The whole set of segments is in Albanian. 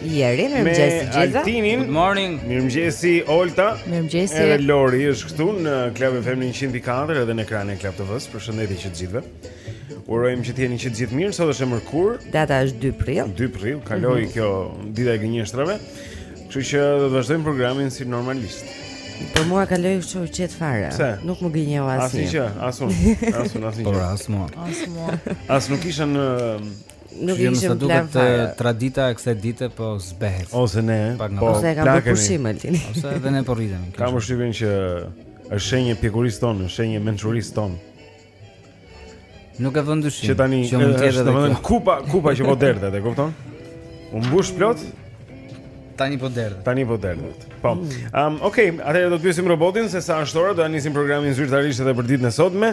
Jerin, mirëmëngjesi të gjithë Me Altinin Good morning Mirëmëngjesi Olta Mirëmëngjesi Edhe Lori është këtu në Club FM në 104 Edhe në ekranin e Club TV-së Përshëndetje të gjithëve Urojmë që t'jeni të gjithë mirë Sot është e mërkur Data është 2 prill 2 prill Kaloi mm -hmm. kjo dita e gënjeshtrave Kështu që do të vazhdojmë programin si normalisht Për mua kaloi kështu qetë fare. Pse? Nuk më gënjeu asnjë. Asnjë, asun, asun, asnjë. Por as mua. As mua. As nuk isha në Nuk e kishim plan fare. Tradita e kësaj dite po zbehet. Ose ne, po ose e kam bërë pushim Altin. Ose edhe ne po rritemi. Kam përshtypjen që është shenjë e pjekurisë tonë, është shenjë e mençurisë tonë. Nuk e vë në dyshim. Që tani që mund të jetë domethënë kupa, kupa që po derdhet, e kupton? U mbush plot. Tani po derdhet. Tani po derdhet. Po. Ëm, mm. um, okay, atëherë do të pyesim robotin se sa është ora, do ta nisim programin zyrtarisht edhe për ditën e sotme.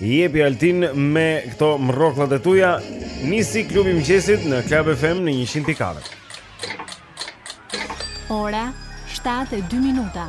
I jepi Altin me këto mrrokllat e tuja. Nisi klubi i mëngjesit në Club FM në 104. Ora 7:02 minuta.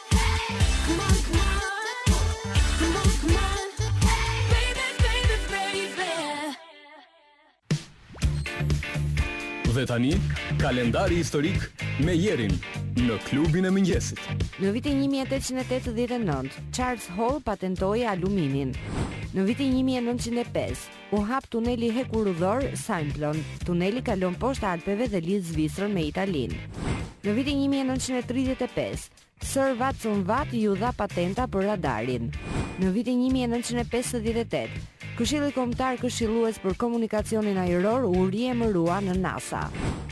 Dhe tani, kalendari historik me Jerin në klubin e mëngjesit. Në vitin 1889, Charles Hall patentoi aluminin. Në vitin 1905, U hap tuneli hekurudhor Simplon. Tuneli kalon poshtë Alpeve dhe lidh Zvicrën me Italinë. Në vitin 1935, Sir Watson Watt iu dha patenta për radarin. Në vitin 1958, Këshilli Kombëtar Këshillues për Komunikacionin Ajror u riemërua në NASA.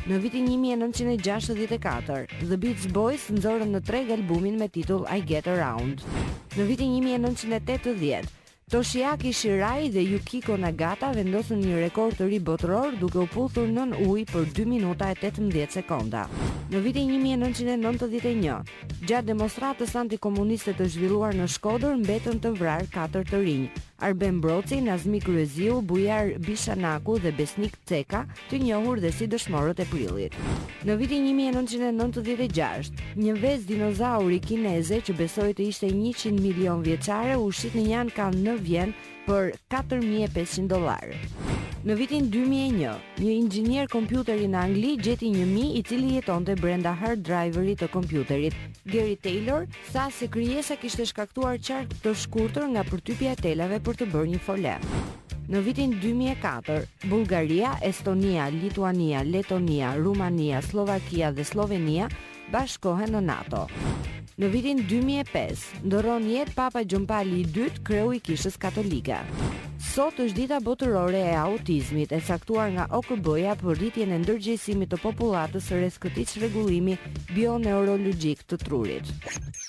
Në vitin 1964, The Beach Boys nxorën në treg albumin me titull I Get Around. Në vitin 1980, Toshiaki Shirai dhe Yukiko Nagata vendosën një rekord të ri botëror duke u puthur nën ujë për dy minuta e tetëmbëdhjetë sekonda. Në vitin një mijë e nëntëqind e nëntëdhjetë e një, gjatë demonstratës antikomuniste të zhvilluar në Shkodër mbetën të vrarë katër të rinj, Arben Broci, Nazmi Kryeziu, Bujar Bishanaku dhe Besnik Ceka, të njohur dhe si Dëshmorët e Prillit. Në vitin një mijë e nëntëqind e nëntëdhjetë e gjashtë, një vezë dinozauri kineze që besohej të ishte njëqind milionë vjeçare u shit në një ankan në Vjenë për katër mijë e pesëqind dollarë. Në vitin dy mijë e një, një inxhinier kompjuteri në Angli gjeti një mi i cili jetonte brenda hard driver-it të kompjuterit. Gary Taylor tha se krijesa kishte shkaktuar qark të shkurtër nga përtypja e telave për të bërë një fole. Në vitin dy mijë e katër, Bullgaria, Estonia, Lituania, Letonia, Rumania, Sllovakia dhe Sllovenia bashkohen në NATO. Në vitin dy mijë e pesë, ndërron jetë Papa Gjon Pali i Dytë, kreu i Kishës Katolike. Sot është Dita Botërore e Autizmit, e caktuar nga OKB-ja për rritjen e ndërgjegjësimit të popullatës rreth këtij çrregullimi bioneurologjik të trurit.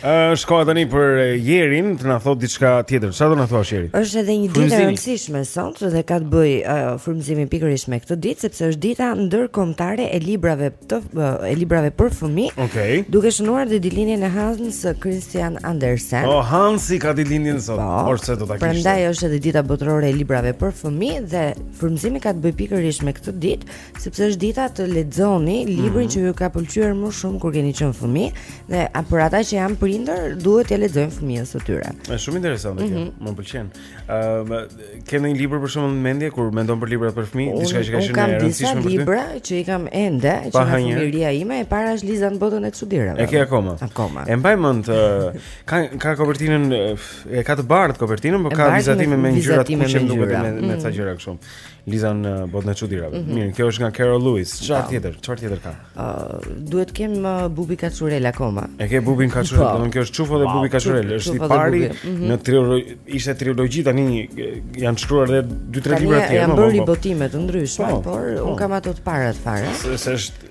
Është koha tani për Jerin të na thotë diçka tjetër. Çfarë do na thuash Jeri? Është edhe një ditë e rëndësishme sot dhe ka të bëjë uh, frymëzimi pikërisht me këtë ditë sepse është dita ndërkombëtare e librave të uh, e librave për fëmijë. Okej. Okay. Duke shënuar dhe ditëlindjen e Hans Christian Andersen. Oh, Hansi ka ditëlindjen sot. Po, do ta kishte. Prandaj është edhe dita botërore e librave për fëmijë dhe frymëzimi ka të bëjë pikërisht me këtë ditë. sepse është dita të lexoni librin mm -hmm. që ju ka pëlqyer më shumë kur keni qenë fëmijë dhe a për ata që janë prindër duhet t'ia lexojnë fëmijës së tyre. Është shumë interesante kjo, mm -hmm. më pëlqen. Ëm uh, ke ndonjë libër për shembull në mendje kur mendon për libra për fëmijë, diçka që ka qenë e rëndësishme për ty? Kam libra që i kam ende, që po nga fëmijëria ime e para është Liza në botën e çudirave. E ke akoma? Akoma. E mbaj mend uh, ka ka kopertinën e ka të bardhë kopertinën, por ka vizatime me ngjyra të kuqe më duket me ca mm. gjëra kështu. Liza në botën e çudirave. Mm -hmm. Mirë, kjo është nga Carol Lewis. Çfarë po. tjetër? Çfarë tjetër ka? Ë, uh, duhet të kem uh, Bubi Kaçurrel akoma. E ke Bubin Kaçurrel, po. domethënë kjo është Çufo dhe wow. Bubi Kaçurrel, është i pari mm -hmm. në trilogji, ishte trilogji tani janë shkruar edhe 2-3 libra të tjerë. Janë bërë ribotime të ndryshme, po, por po. un kam ato të parat fare. Se është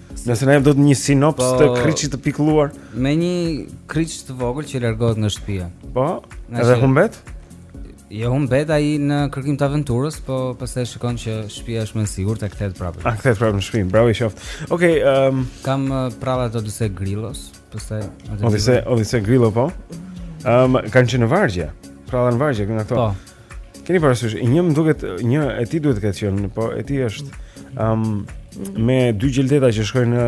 Nëse na jep dot një sinops po, të kriçit të piklluar me një kriç të vogël që largohet nga shtëpia. Po, nga edhe humbet? Jo humbet ai në kërkim të aventurës, po pastaj shikon që shtëpia është më e sigurt e kthehet prapë. A kthehet prapë në shtëpi? Bravo i qoftë. Okej, okay, ëm um... kam uh, përralla të Odhise Grillos. Pastaj atë. Odhise, Odhise Grillo po. Ëm um, kanë qenë në vargje. Pra në vargje këto ato. Po. Keni parasysh, një më duket një e tij duhet të ketë qenë, po e tij është ëm um, me dy gjel deta që shkojnë në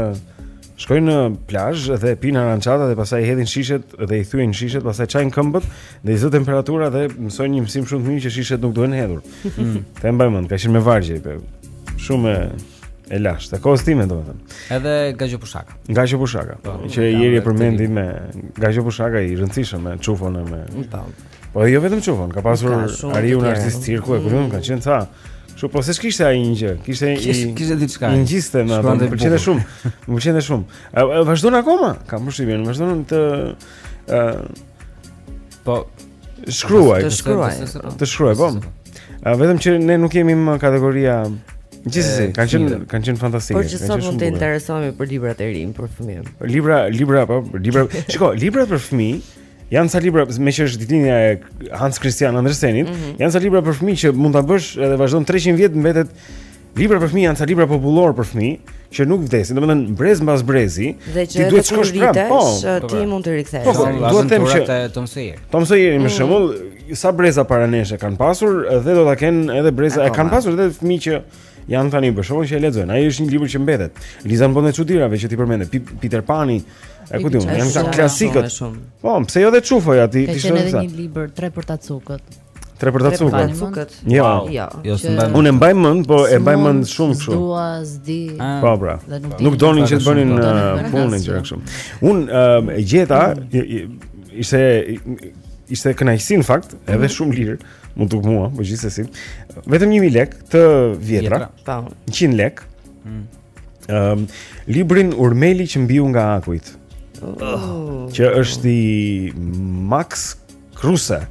shkojnë në plazh dhe pinë aranxhata dhe pastaj hedhin shishet dhe i thyejnë shishet, pastaj çajnë këmbët dhe i zë temperatura dhe mësojnë një mësim shumë të mirë që shishet nuk duhen hedhur. Mm. E mbaj mend, ka qenë me vargje, shumë E lashtë, e kohës time domethënë. Edhe Gaqo Bushaka. Gaqo Bushaka. Po, po, që Jeri e përmendi më Gaqo Bushaka i rëndësishëm me Çufon me. Po. po jo vetëm Çufon, ka pasur ariun artist cirku e ku di unë kanë qenë ca. Kështu po se kishte ai një gjë. Kishte i kishte diçka. Një gjë kishte më apo më pëlqente shumë. Më pëlqente shumë. Vazhdon akoma. Kam përshtypjen, vazhdon të ë po Shkruaj. Të shkruaj. Të shkruaj, po. Vetëm që ne nuk jemi më kategoria Gjithsesi, kanë qenë kanë qenë fantastike. Por gjithsesi mund të interesohemi për librat e rinj për fëmijët. Libra, libra apo libra. Shiko, librat për fëmijë janë ca libra, meqë është ditëlindja e Hans Christian Andersenit, mm -hmm. janë ca libra për fëmijë që mund ta bësh edhe vazhdon 300 vjet mbetet Libra për fëmijë janë ca libra popullor për fëmijë që nuk vdesin, domethënë brez mbas brezi, ti duhet të shkosh prapë. Po, po, ti po. mund të rikthesh. Po, po duhet të them që Tom Sawyer. Tom Sawyer për mm. shembull, sa breza para nesh e kanë pasur dhe do ta kenë edhe breza e kanë pasur edhe fëmijë që janë tani për shkakun që e lexojnë. Ai është një libër që mbetet. Liza në botën e çudirave që ti përmende, Peter Pani, e ku di unë, janë këta klasikët. Po, pse jo dhe Çufoja aty, ti shoh. Ka një libër Tre përtacukët. Tre përtacukët. Cukët. Jo. Jo. jo Unë mbaj mend, po e mbaj mend shumë kështu. Dua, s'di. Ah. Po pra. Nuk donin që të bënin uh, punën gjëra kështu. Unë um, e gjeta ishte ishte kënaqësi në fakt, edhe mhm. shumë lirë, më duk mua, po gjithsesi. Vetëm 1000 lek të vjetra. 100 po. lek. Ëm mm. um, librin Urmeli që mbiu nga akujt. Oh. Që është i Max Kruse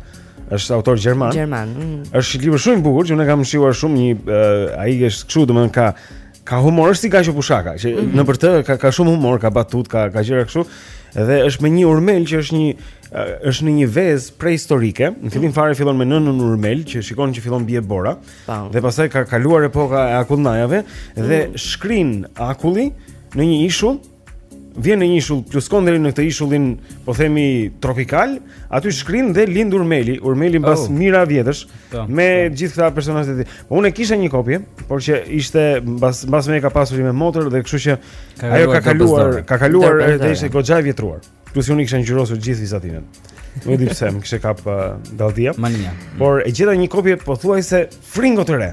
është autor gjerman. Gjerman. Mm. Është libër shumë i bukur që unë e kam shijuar shumë një uh, ai është kështu domethënë ka ka humor është si Gaqo Bushaka, që mm -hmm. nëpër të ka ka shumë humor, ka batuta, ka ka gjëra kështu. Dhe është me një urmel që është një është në një vezë prehistorike. Në fillim mhm. fare fillon me nënën urmel që shikon që fillon bie bora. Tam. Dhe pastaj ka kaluar epoka e akullnajave dhe mm. shkrin akulli në një ishull vjen në një ishull pluskon deri në këtë ishullin, po themi tropikal, aty shkrin dhe lind urmeli, urmeli mbas oh. mijëra vjetësh po, me po. gjithë këta personazhe të tij. Po unë kisha një kopje, por që ishte mbase mbase e ka pasur ime motër dhe kështu që ka ajo ka kaluar, ka kaluar edhe ishte goxha e vjetruar. Plus unë kisha ngjyrosur gjithë vizatimet. Nuk e di pse më kishte kap uh, dalldia. Mania. Por e gjeta një kopje pothuajse fringo të re.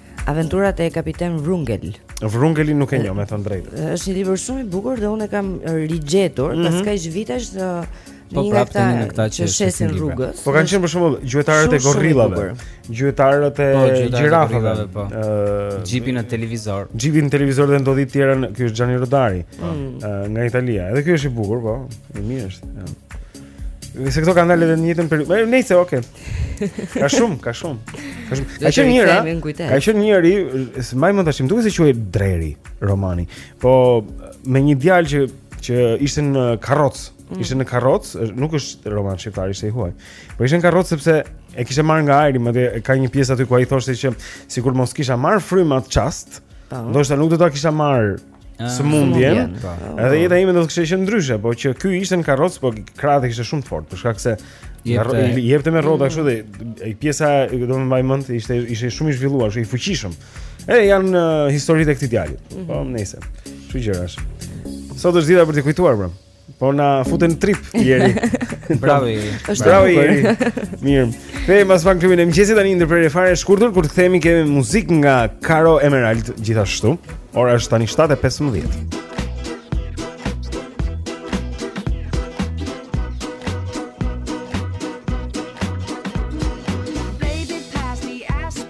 Aventurat e kapiten Vrungel. Vrungelin nuk e njoh, me thënë të drejtën. Është një libër shumë i bukur dhe unë e kam rigjetur mm -hmm. pas kaq vitesh në Po prap tani në këta që shesin rrugës. Po kanë qenë për shembull gjuetarët e gorillave, gjuetarët e po, gjirafave, ë po. Xhipi në televizor. Xhipi në televizor dhe ndodhi të tjera, ky është Gianni Rodari, po. ë nga Italia. Edhe ky është i bukur, po. I mirë është. Se këto kanë dalë në të njëjtën periudhë, nëse okay. Ka shumë, ka shumë. Ka shumë. Ka qenë njëra. Ka qenë njëri, më mund tashi, më duket se quhej Dreri romani. Po me një djalë që që ishte në karroc, mm. ishte në karroc, nuk është roman shqiptar, ishte i huaj. Po ishte në karroc sepse e kishte marrë nga ajri, dhe ka një pjesë aty ku ai thoshte që sikur mos kisha marr frymë atë çast, ndoshta nuk do ta kisha marr Ah, sëmundjen. Po. Edhe jeta ime do të kishte qenë ndryshe, por që ky ishte në karrocë, por krahët kishte shumë të fortë, për shkak se i jepte me rrota kështu dhe ai pjesa e do më mbaj mend ishte ishte shumë i zhvilluar, shumë i fuqishëm. E janë uh, historitë e këtij djalit. Mm -hmm. Po, nëse. Kështu gjërash. Sot është dita për t'i kujtuar, bro. Po na futen trip Jeri. Bravo Jeri. Bravo Jeri. Mirë. Kthehemi pas pak në klubin e mëngjesit tani ndërprerje fare e shkurtër kur të kthehemi kemi muzikë nga Caro Emerald gjithashtu. Ora është tani 7:15.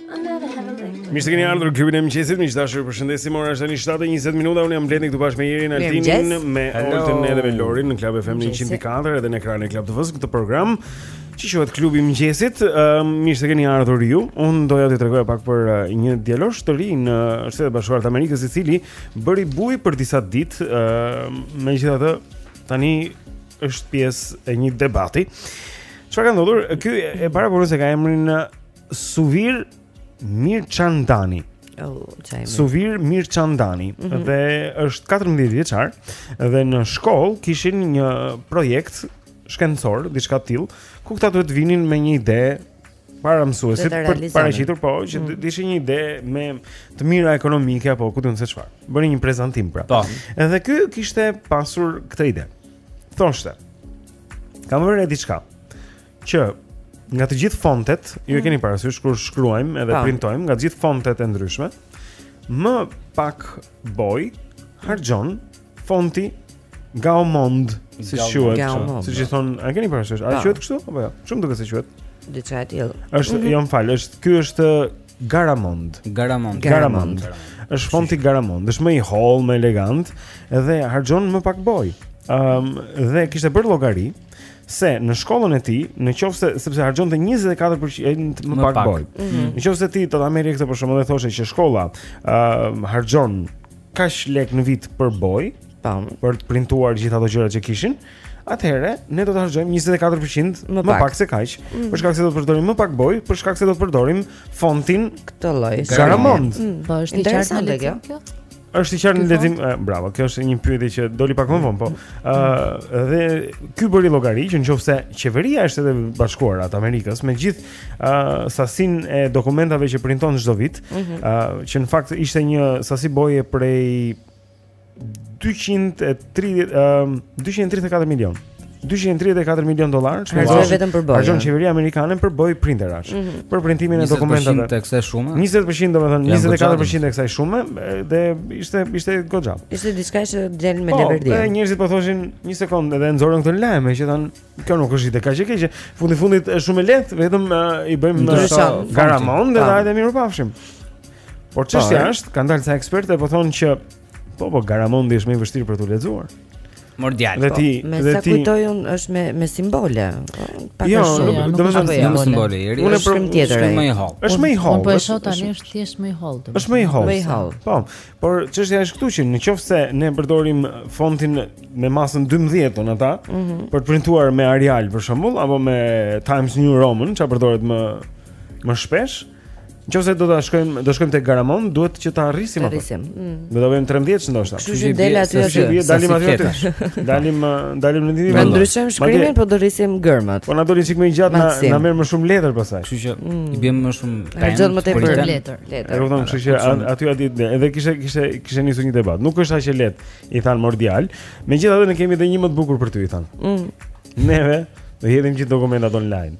Mirë se keni ardhur në klubin e mëngjesit. Miq të dashur, ju përshëndesim. Ora është tani 7:20 minuta. Unë jam Blendi këtu bashkë me Jerin, Aldinin, me Oltën edhe me Lorin në Club FM 104 edhe në ekranin e Club TV-së në këtë program që quhet Klubi i Mëngjesit. Ëm uh, mirë se keni ardhur ju. Unë doja t'ju tregoja pak për uh, një djalosh të ri në Shtetet e Bashkuara të Amerikës, i cili bëri bujë për disa ditë, ëm uh, megjithatë tani është pjesë e një debati. Çfarë ka ndodhur? Ky e para punës e ka emrin Suvir Mirçandani. Oh, Suvir Mirçandani mm -hmm. dhe është 14 vjeçar dhe në shkollë kishin një projekt shkencor, diçka të tillë, ku këta duhet të vinin me një ide para mësuesit për ta paraqitur po që mm. ishte një ide me të mira ekonomike apo ku di unë se çfarë. Bënë një prezantim pra. Po. Edhe ky kishte pasur këtë ide. Thoshte: "Kam vënë re diçka që nga të gjithë fontet, ju e mm. keni parasysh kur shkruajmë edhe pa. printojmë nga të gjithë fontet e ndryshme, më pak bojë harxhon fonti Gaumond, si quhet, si i thonë, a keni parasysh? A quhet kështu apo jo? Kështu më duket se quhet. Diçka e tillë. Është, mhm. jo më fal, është ky është Garamond. Garamond. Garamond. Është fonti Garamond, është më i hollë, më elegant dhe harxhon më pak bojë. Ëm um, dhe kishte bërë llogari se në shkollën e tij, në qoftë se sepse harxhonte 24% më, më pak, pak. boj. Mm -hmm. Në qoftë se ti do ta merrje këtë për shembull dhe të thoshe që shkolla ë uh, harxhon kaq lekë në vit për bojë, tam, po. për të printuar gjithë ato gjëra që kishin, atëherë ne do të harxojmë 24% më, më pak se kaq, mm. për shkak se do të përdorim më pak bojë, për shkak se do të përdorim fontin këtë lloj. Garamond. Mm. Po është i qartë ky. Është i qartë në lexim, bravo. Kjo është një pyetje që doli pak më vonë, po. Ëh, uh, dhe ky bëri llogari që në qoftë se qeveria e Shteteve të Bashkuara të Amerikës me gjithë ëh uh, sasinë e dokumentave që printon çdo vit, ëh, mm -hmm. uh, që në fakt ishte një sasi boje prej 200 30 um, 234 milion. 234 milion dollar, ça është vetëm për bojë. Harxhon qeveria amerikane për bojë printerash. Mm -hmm. Për printimin e dokumentave. 20% të kësaj shume. 20% domethënë 24% të kësaj shume dhe ishte ishte goxha. Ishte diçka që del me leverdi. Po, njerëzit po thoshin një sekondë edhe nxorën këtë lajm, që thanë kjo nuk është ide kaq e keqe. Fundi fundit është shumë e lehtë, vetëm uh, i bëjmë uh, garamond dhe hajde mirupafshim. Por çështja është, kanë dalë ca ekspertë po thonë që Po po Garamondi është më i vështirë për t'u lexuar. Mordial. Dhe po. ti, me dhe ti. Me sa kujtoj unë është me me simbole. Pa jo, shumë, jo, domethënë jo, me simbole. Unë për shumë tjetër. Është më i hollë. Është më i hollë. Po e shoh tani është thjesht më i hollë. Është më i hollë. Më i hollë. Po. Por çështja është këtu që në qoftë se ne përdorim fontin me masën 12 thonë ata mhm. për të printuar me Arial për shembull apo me Times New Roman, ça përdoret më më shpesh, Nëse do ta shkojmë, do shkojmë te Garamond, duhet që ta rrisim apo? Rrisim. Mm. Do ta bëjmë 13 ndoshta. Kështu që del aty aty. Si dalim aty aty. Dalim dalim në ndihmë. Ne ndryshojmë shkrimin, po do rrisim gërmat. Po na dalin çik më gjatë, na na merr më shumë letër pastaj. Kështu që mm. i bjem më shumë time. Harxhon më tepër letër, letër. E kupton, kështu që aty aty edhe kishte kishte kishte nisur një debat. Nuk është aq e lehtë, i thanë Mordial. Megjithatë ne kemi edhe një më të bukur për ty, i thanë. Mm. Neve do hedhim gjithë dokumentat online.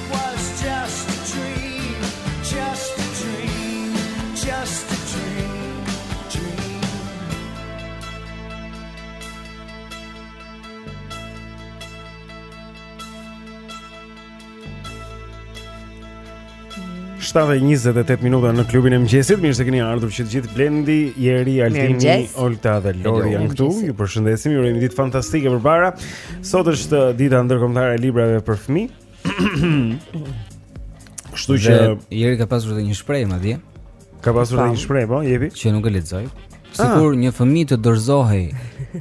7:28 minuta në klubin e mëngjesit. Mirë se keni ardhur që të gjithë Blendi, Jeri, Altini, Olta dhe Lori janë këtu. Ju përshëndesim. Ju urojmë një ditë fantastike përpara. Sot është uh, dita ndërkombëtare e librave për fëmijë. Kështu që Jeri ka pasur edhe një shprehje madje. Ka pasur edhe një shprehje, po, jepi. Që nuk e lexoj. Ah. Sikur një fëmijë të dorëzohej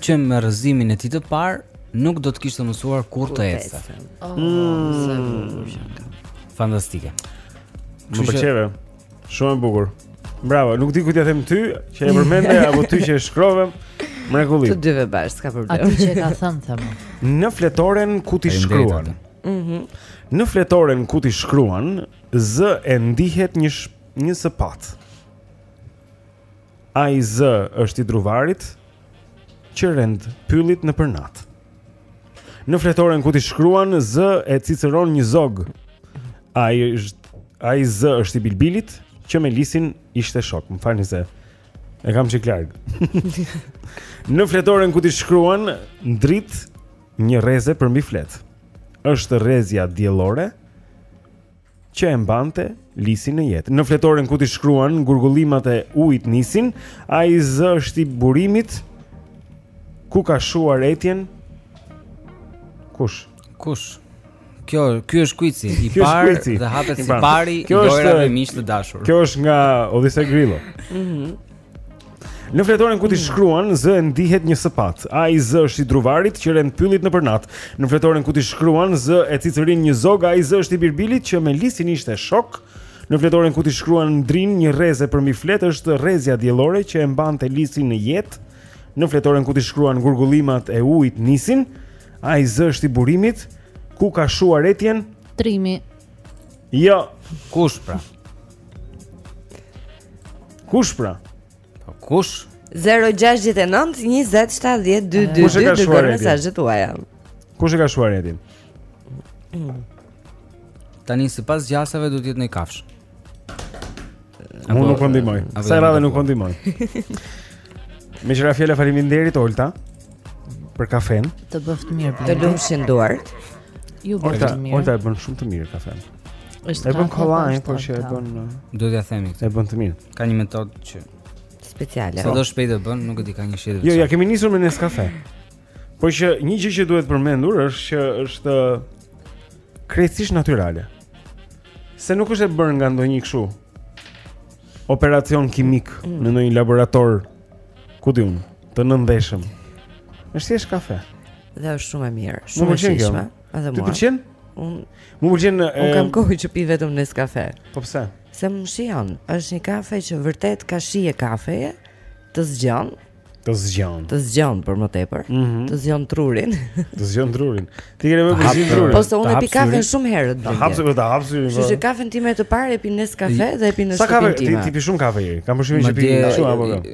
që me rrëzimin e tij të parë, nuk do të kishte mësuar kurrë të ecte. Oh, mm. Fantastike. Më pëlqeu. Shumë e bukur. Bravo, nuk di kujt t'ia them ty, që e përmende apo ty që e shkrove. Mrekulli. Të dyve bashkë, s'ka problem. Atij që e ka thënë them. Në fletoren ku ti shkruan. Mhm. Në fletoren ku ti shkruan, zë e ndihet një sh, një sëpatë. Ai zë është i druvarit që rend pyllit nëpër natë. Në fletoren ku ti shkruan zë e cicëron një zog. Ai është ai zë është i bilbilit që me lisin ishte shok. Më falni se e kam çik larg. Në fletoren ku ti shkruan ndrit një rreze përmbi fletë. Është rrezja diellore. që e mbante lisin në jetë. Në fletoren ku ti shkruan gurgullimat e ujit nisin, ai zë është i burimit ku ka shuar etjen? Kush? Kush? Kjo, ky është kuici i parë dhe hapet sipari i lojrave miq të dashur. Kjo është nga Odise Grillo. Mhm. Në fletoren ku ti shkruan, zë e ndihet një sëpatë. Ai zë është i druvarit që rend pyllit nëpër natë. Në fletoren ku ti shkruan, zë e cicërin një zog, ai zë është i birbilit që me lisin ishte shok. Në fletoren ku ti shkruan, ndrin një rreze përmbi fletë është rrezja diellore që e mbante lisin në jetë. Në fletoren ku ti shkruan, gurgullimat e ujt nisin, ai zë është i burimit, ku ka shuar etjen? Trimi. Jo. Kush pra? Kush pra? Po kush? 0-6-9-27-12-2 Kush e ka shuar etjen? Kush e ka shuar etjen? Tani sipas gjasave do të jetë një kafshë Unë nuk po ndihmoj Kësaj radhe nuk po ndihmoj Meqë ra fjala faleminderit, Olta Për kafen Të bëftë mirë Të lumshin duart Olta, Olta e bën shumë të mirë kafen Është e bën kollaj, por që e bën. Do t'ia themi këtë. E bën të mirë. Ka një metodë që speciale. Sa do shpejt e bën, nuk e di ka një shit. Jo, ia kemi nisur me Nescafe. Por që një gjë që duhet përmendur është që është krejtësisht natyrale. Se nuk është e bërë nga ndonjë kështu operacion kimik mm. në ndonjë laborator ku di unë, të nëndheshëm. Është thjesht kafe. Dhe është shumë e mirë, shumë e shijshme. Edhe mua. Ty të pëlqen? Unë Mu pëlqen e... Unë kam kohë që pi vetëm Nescafe. Po pse? Se më shijon. Është një kafe që vërtet ka shije kafeje, të zgjon. Të zgjon. Të zgjon për më tepër. Mm -hmm. Të zgjon trurin. të zgjon trurin. Ti ke nevojë për zgjim trurin. Po se unë e pi kafen shumë herët. Ta hapse për ta hapse. Kështu po. që kafen time të parë e pi Nescafe dhe e pi në shtëpinë time. Sa kafe ti ti pi shumë kafe? Kam përshtypjen që pi shumë apo jo?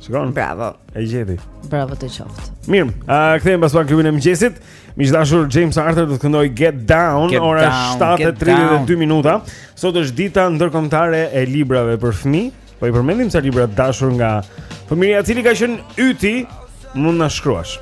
Shikon. Bravo. E gjeti. Bravo të qoftë. Mirë, a kthehemi pas pak, klubi e mëngjesit. Miq të dashur, James Arthur do të këndojë Get Down get ora 7:32 minuta. Sot është dita ndërkombëtare e librave për fëmijë. Po i përmendim ca libra të dashur nga fëmijëria cili ka qenë yti, mund na shkruash.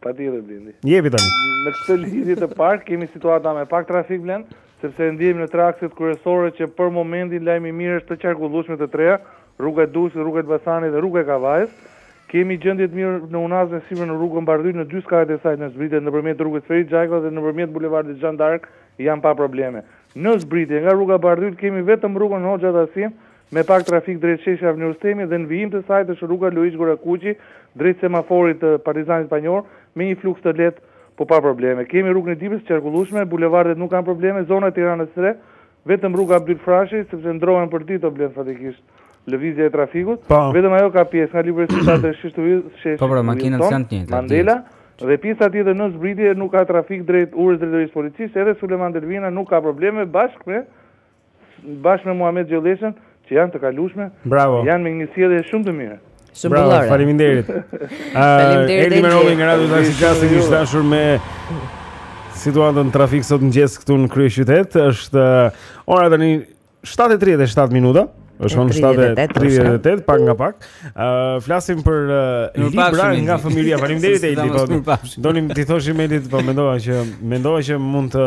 Patjetër Blendi. Jepi tani. Në këtë lidhje të parë kemi situata me pak trafik Blend, sepse e ndiejmë në tre akset kryesore që për momentin lajmi i mirë është të qarkullueshme të treja, rruga e Durrësit, rruga e Elbasanit dhe rruga e Kavajës. Kemi gjendje të mirë në unazën e sipërme në rrugën Bardhyl në dy skajet e saj në zbritje nëpërmjet rrugës Ferit Xhajko dhe nëpërmjet bulevardit Jeanne d'Arc janë pa probleme. Në zbritje nga rruga Bardhyl kemi vetëm rrugën Hoxha Tasim Me pak trafik drejt sheshit Avni Rustemi dhe në vijim të saj është rruga Luigj Gurakuqi drejt semaforit të Partizanit të Panjohur me një fluks të lehtë po pa probleme. Kemi rrugën e Dibrës të qarkullueshme, bulevardet nuk kanë probleme, zona e Tiranës së Re, vetëm rruga Abdyl Frashëri, sepse ndrohen përditë o Blend faktikisht lëvizja e trafikut, vetëm ajo ka pjesë nga Libri Universitar drejt sheshit të Ujës, shesh Wilson Mandela dhe pjesa tjetër në zbritje nuk ka trafik drejt urës drejtorisë policisë, edhe Sulejman Delvina nuk ka probleme bashkë me Bashkë me Muhamet Gjolleshën që janë të kalueshme, janë me një sjellje shumë të mirë. Bravo, faleminderit. Faleminderit. Erdi Merovi nga Radio Taxi Classic i dashur me situatën e trafikut sot në mëngjes këtu në kryeqytet. Është ora tani 7:37 minuta. Është në 7:38 pak nga pak. Ë uh, flasim për uh, libra nga fëmijëria. Faleminderit Eldi. Po, donim t'i thoshim Elit, po mendova që mendova që mund të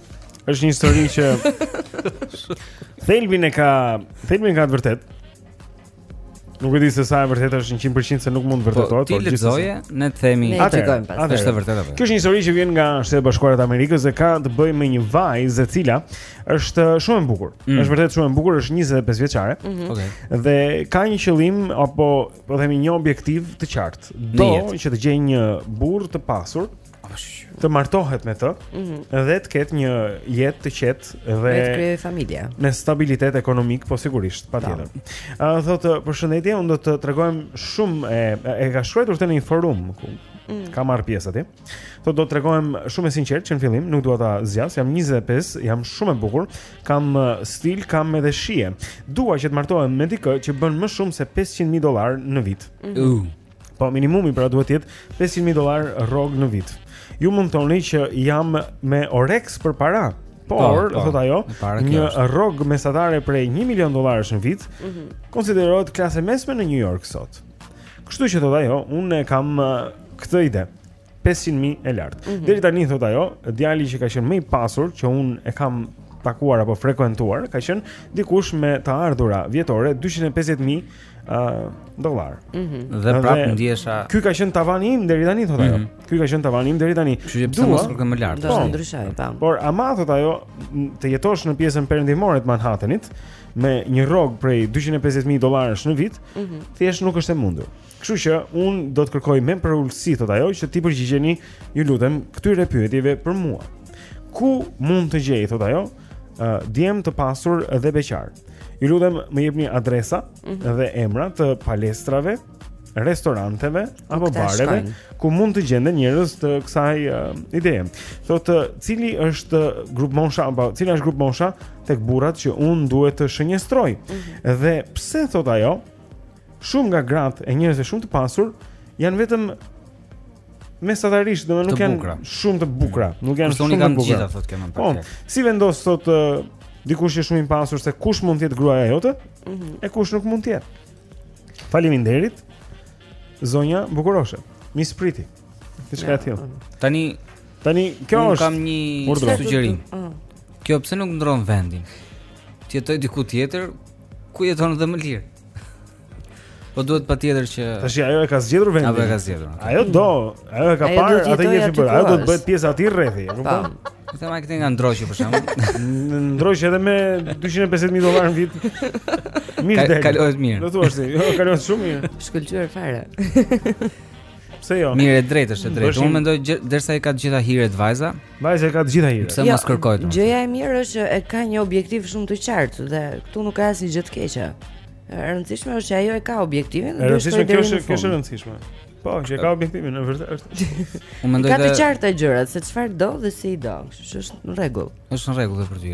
Është një histori që thelbin e ka thelbin e ka të vërtetë Nuk e di se sa e vërtetë është 100% se nuk mund të po, vërtetohet Po ti lexoje ne të themi Ne të shikojmë pastaj është e vërtetë apo Kjo është një histori që vjen nga Shtetet e Bashkuara të Amerikës dhe ka të bëjë me një vajzë e cila është shumë e bukur mm. është vërtet shumë e bukur është 25 vjeçare mm -hmm. okay. dhe ka një qëllim apo po themi një objektiv të qartë do që të gjejë një burrë të pasur të martohet me të mm -hmm. dhe të ketë një jetë të qetë dhe me të krijojë familje. Me stabilitet ekonomik, po sigurisht, patjetër. Ëh thotë, "Përshëndetje, unë do të tregohem shumë e e ka shkruar këtë në një forum ku mm. ka marrë pjesë aty. Thotë, "Do të tregohem shumë e sinqertë që në fillim nuk dua ta zgjas, jam 25, jam shumë e bukur, kam stil, kam edhe shije. Dua që të martohem me dikë që bën më shumë se 500.000 dollarë në vit." Mm -hmm. uh. Po minimumi pra duhet të jetë 500.000 dollarë rrogë në vit. Ju mund të thoni që jam me oreks për para. Po, por, po, thotë ajo, një rrogë mesatare prej 1 milion dollarësh në vit, mm -hmm. konsiderohet klasë e mesme në New York sot. Kështu që thotë ajo, unë e kam këtë ide. 500 mijë e lart. Mm -hmm. Deri tani thotë ajo, djali që ka qenë më i pasur që unë e kam takuar apo frekuentuar, ka qenë dikush me të ardhura vjetore 250 mijë uh, dollarë. Mm -hmm. Dhe prapë ndjesha. Ky ka qenë tavani im deri tani thotë ajo. Mm -hmm. Ky ka qenë tavani im deri tani. Kështu që pse mos kërkoj më lart? Do të po. ndryshoj, po. Por ama thotë ajo, të jetosh në pjesën perëndimore të Manhattanit me një rrogë prej 250 mijë dollarësh në vit, mm -hmm. thjesht nuk është e mundur. Kështu që unë do të kërkoj me përulësi thotë ajo që t'i përgjigjeni, ju lutem, këtyre pyetjeve për mua. Ku mund të gjej thotë ajo, uh, djem të pasur dhe beqarë. Ju lutem, më jepni adresa mm -hmm. dhe emra të palestrave, restoranteve apo bareve ku mund të gjenden njerëz të kësaj uh, ideje. Thotë, cili është grupmosha apo cila është grupmosha tek burrat që unë duhet të shënjestroj. Mm -hmm. Dhe pse thotë ajo, Shumë nga gratë e njerëzve shumë të pasur janë vetëm mesatarisht, domethënë nuk janë shumë të bukura, mm. nuk janë shumë të bukura. Gjithë ato që kanë parë. Po, si vendos thotë dikush që shumë i pasur se kush mund të jetë gruaja jote? Mm -hmm. E kush nuk mund të jetë? Faleminderit. Zonja Bukuroshe, Miss Pretty. Diçka e tillë. Tani tani kjo është. Kam një sugjerim. Mm. Kjo pse nuk ndërron vendin? Të jetojë diku tjetër, Ku jeton dhe më lirë? Po duhet patjetër që... Tashi, ajo e ka zgjedhur vendin. Ajo e ka zgjedhur. Ajo do, ajo e ka parë, ata njerëzit. Ajo do të bëhet pjesë e atij rrethi. Po, po. Po them, të marrë këta nga Ndroqi, për shembull. Ndroqi edhe me 250.000 dollarë në vit. Mirë del. Kalohet mirë. Do thuash ti, jo, kalohet shumë mirë. Shkëlqyer fare. Pse jo? Mirë e drejtë është e drejtë. Unë mendoj, derisa i ka të gjitha hiret vajza, Vajza i ka të gjitha hiret. Pse mos jo, kërkojë domethënë? Gjëja e mirë është që e ka një objektiv shumë të qartë dhe këtu nuk ka asnjë gjë të keqe. E rëndësishme është që ajo e ka objektivin dhe duhet të shkojë deri në fund. Është kjo e rëndësishme. Po, që e ka objektivin, në vërtetë është. Unë mendoj se ka të qarta gjërat se çfarë do dhe si i do. Kështu që është në rregull. Është në rregull për ty.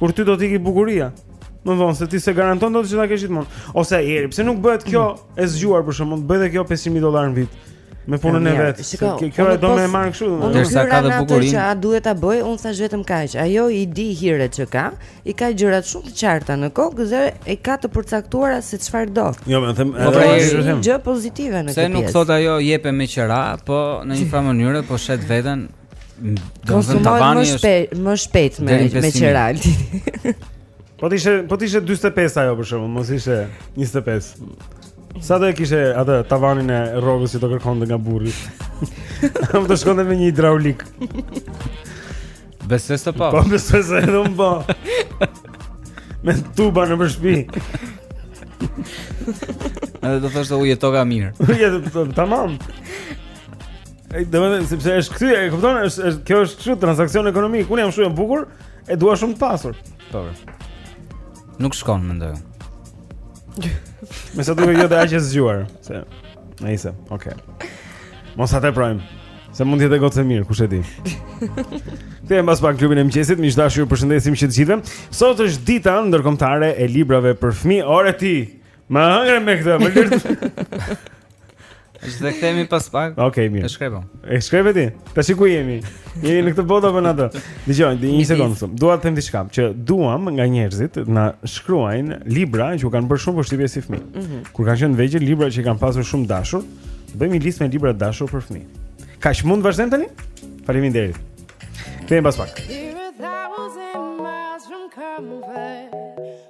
Kur ty do të ikë bukuria. Domethënë se ti s'e garanton dot që ta kesh gjithmonë. Ose njeri, pse nuk bëhet kjo e zgjuar për shembull, bën dhe kjo 500.000 dollarë në vit me punën e vet. Kjo e do me marr kështu domethënë. Derisa ka dhe bukurinë. Çfarë duhet ta bëjë? Unë thashë vetëm kaq. Ajo i di hiret që ka, i ka gjërat shumë të qarta në kokë dhe i ka të përcaktuara se çfarë do. Jo, po them, po pra, është një gjë pozitive në këtë. Se nuk thotë ajo jepe me qira, po në një farë mënyre po shet veten Domethënë tavani është më shpejt, më shpejt me me qeratë. Po të ishte, po të ishte 45 ajo për shembull, mos ishte 25. Sa do e kishte atë tavanin e rrogës që do kërkonte nga burri. A mund të shkonte me një hidraulik. Besoj se po. Po besoj se do më po. Me tuba nëpër shpi. Edhe do thoshte ujë toka mirë. Ujë tamam. Ej, domethënë sepse është kthy, e kupton? Është është kjo është kështu transaksion ekonomik. Unë jam shumë e bukur, e dua shumë të pasur. Po. Nuk shkon mendoj. Me sa duket jo dhe aq e zgjuar, se. Nejse, okay. Mos ta tepërojmë. Se mund të jetë gocë e mirë, kush e di. Kthehemi pas pak në klubin e mëngjesit, miq të dashur, ju përshëndesim që të gjithëve. Sot është dita ndërkombëtare e librave për fëmijë. Ore ti, Ma hëngre me këtë, më lirë Është dhe kthehemi pas pak Okej, okay, mirë E shkrepëm E shkrepe ti? Tashi ku jemi? Jemi në këtë botë apo në atë? Dëgjo, di një sekundë sëmë Dua të them të shkam Që duam nga njerëzit Na shkruajnë libra Që u kanë bërë shumë përshtypje si fmi mm -hmm. Kur kanë qenë të vegjël libra që i kanë pasur shumë të dashur Të bëjmë një listë me librat e dashur për fmi Kaq mund të vazhdojmë tani? Faleminderit Kthehemi pas pak Here a thousand miles from comfort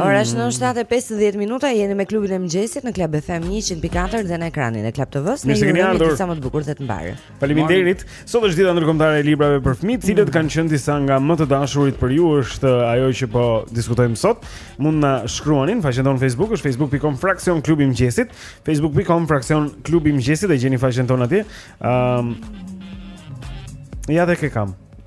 Ora është 7:50 minuta, jeni me klubin e mëngjesit në Club FM 104 dhe në ekranin e Club TV-s. Një ditë sa më të bukur dhe të mbarë. Faleminderit. Sot është dita ndërkombëtare e librave për fëmijë, cilët kanë qenë disa nga më të dashurit për ju është uh, ajo që po diskutojmë sot. Mund na shkruani në faqen tonë Facebook, është facebook.com fraksion klubi i mëngjesit, facebook.com fraksion klubi i mëngjesit e gjeni faqen tonë atje. Ëm um, Ja dhe e kam.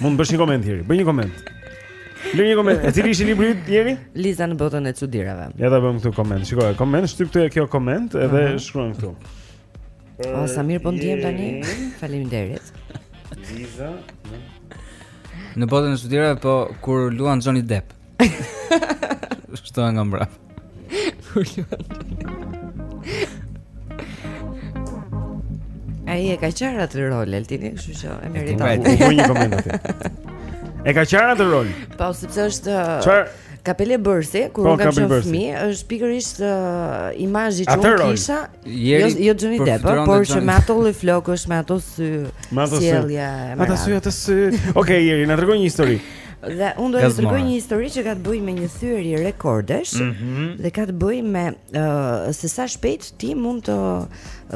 Mund të bësh një koment Eri. Bëj një koment. Lë një koment. E cili ishte libri Eri? Liza në botën e çudirave. Ja ta bëjmë këtu koment. Shiko, koment shtyp te kjo koment edhe uh mhm. -huh. shkruajmë këtu. O sa mirë po ndihem tani. Faleminderit. Liza në botën e çudirave po kur luan Johnny Depp. Shtoja nga mbrapa. Ai e ka qarë atë rol Altini, kështu që e meriton. Po një koment aty. E ka qarë atë rol. Po sepse është Çfarë? Kapelebërësi, kur unë kam qenë fëmijë, është pikërisht uh, imazhi që unë kisha, jo jo Johnny Depp, por që me ato lloj flokësh, me ato sy, sjellja e mëdha. Ata sy, ata sy. Okej, okay, Eri, na tregon një histori. Dhe unë do të tregoj një histori që ka të bëjë me një thyerje rekordesh mm -hmm. dhe ka të bëjë me uh, se sa shpejt ti mund të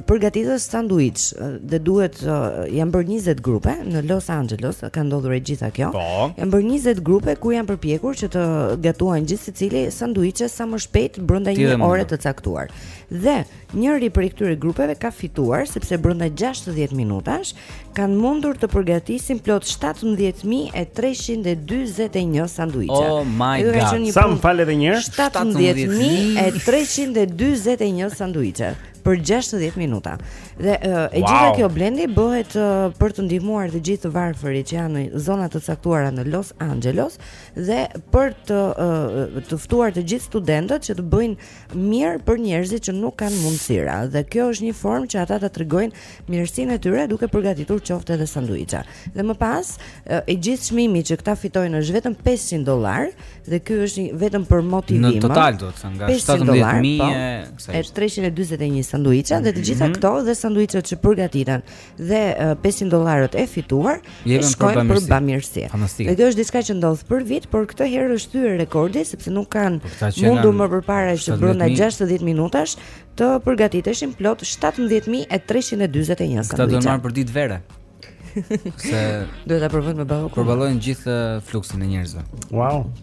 përgatitësh sanduiç dhe duhet uh, janë bërë 20 grupe në Los Angeles, ka ndodhur e gjitha kjo. Po. Janë bërë 20 grupe ku janë përpjekur që të gatuajnë gjithsecili sanduiçe sa më shpejt brenda një ore të caktuar. Dhe Njëri prej këtyre grupeve ka fituar sepse brenda 60 minutash kanë mundur të përgatisin plot 17341 sanduiçe. Oh my Ju ka god. qenë një Sa punë më fal edhe një herë? 17341 sanduiçe për 60 minuta. Dhe ë, e Wow. gjitha kjo Blendi bëhet ë, për të ndihmuar të gjithë të varfërit që janë në zona të caktuara në Los Angeles dhe për të ë, të ftuar të gjithë studentët që të bëjnë mirë për njerëzit që nuk kanë mundësira dhe kjo është një formë që ata ta tregojnë mirësinë e tyre duke përgatitur qoftë edhe sanduiçe. Dhe më pas, i gjithë çmimi që këta fitojnë është vetëm 500 dollar dhe ky është vetëm për motivim. Në total do të thënë nga 17000 po, e 341 sanduiçe dhe të gjitha mhm. këto dhe sanduiçet që përgatiten dhe uh, 500 dollarët e fituar shkojnë për bamirësi. Dhe kjo është diçka që ndodh për vit, por këtë herë është thyer rekordi sepse nuk kanë po, mundur më përpara që brenda 60 minutash të përgatiteshin plot 17341 sandviçe. Sa do marrë për ditë vere. Se duhet ta provojmë me ballokume. Përballojnë gjithë uh, fluksin e njerëzve. Wow.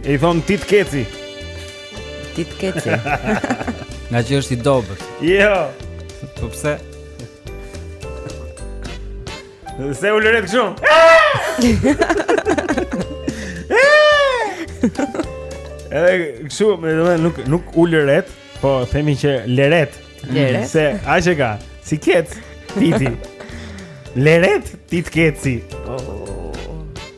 E i thonë Tit Keci Tit Keci Ngaqë është i dobët Jo Po pse? Se ulëret kështu Edhe kështu me dhe nuk, nuk ulëret Po themi që leret Leret Se ai e ka Si kec Titi Leret Tit Keci Oh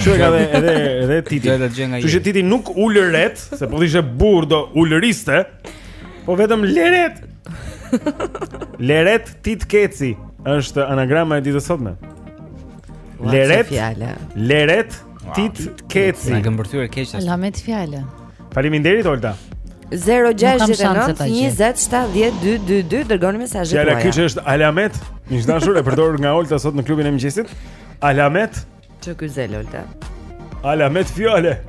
Kjo edhe edhe edhe Titi. Kështu që Titi nuk ulëret, se po ishte burrë do ulëriste. Po vetëm leret. Leret Tit Keci është anagrama e ditës sotme. Leret. Leret Tit Keci. Na ka mbërthyer keq. Alamet fjale. Faleminderit Olta. 0-6-9-27-12-22 Dërgoni mesazh Fjala kyçe është alamet Një fjalë e përdorur nga Olta sot në klubin e mëngjesit Alamet? Ço ky zel Olta? Alamet fjale.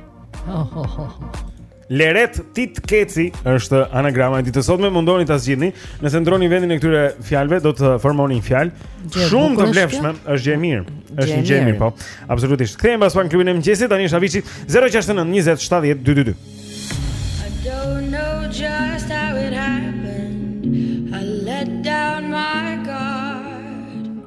Leret Tit Keci është anagrama e ditës sotme. Mundohuni ta zgjidhni. Nëse ndroni vendin e këtyre fjalëve, do të formoni një fjalë. Shumë të vlefshme, është gjë e mirë. Është një gjë e mirë, po. Absolutisht. Kthehemi pas pak, Klubi e mëngjesit, tani është Avicii 069 20 70 222. I don't know just how it happened. I let down my guard.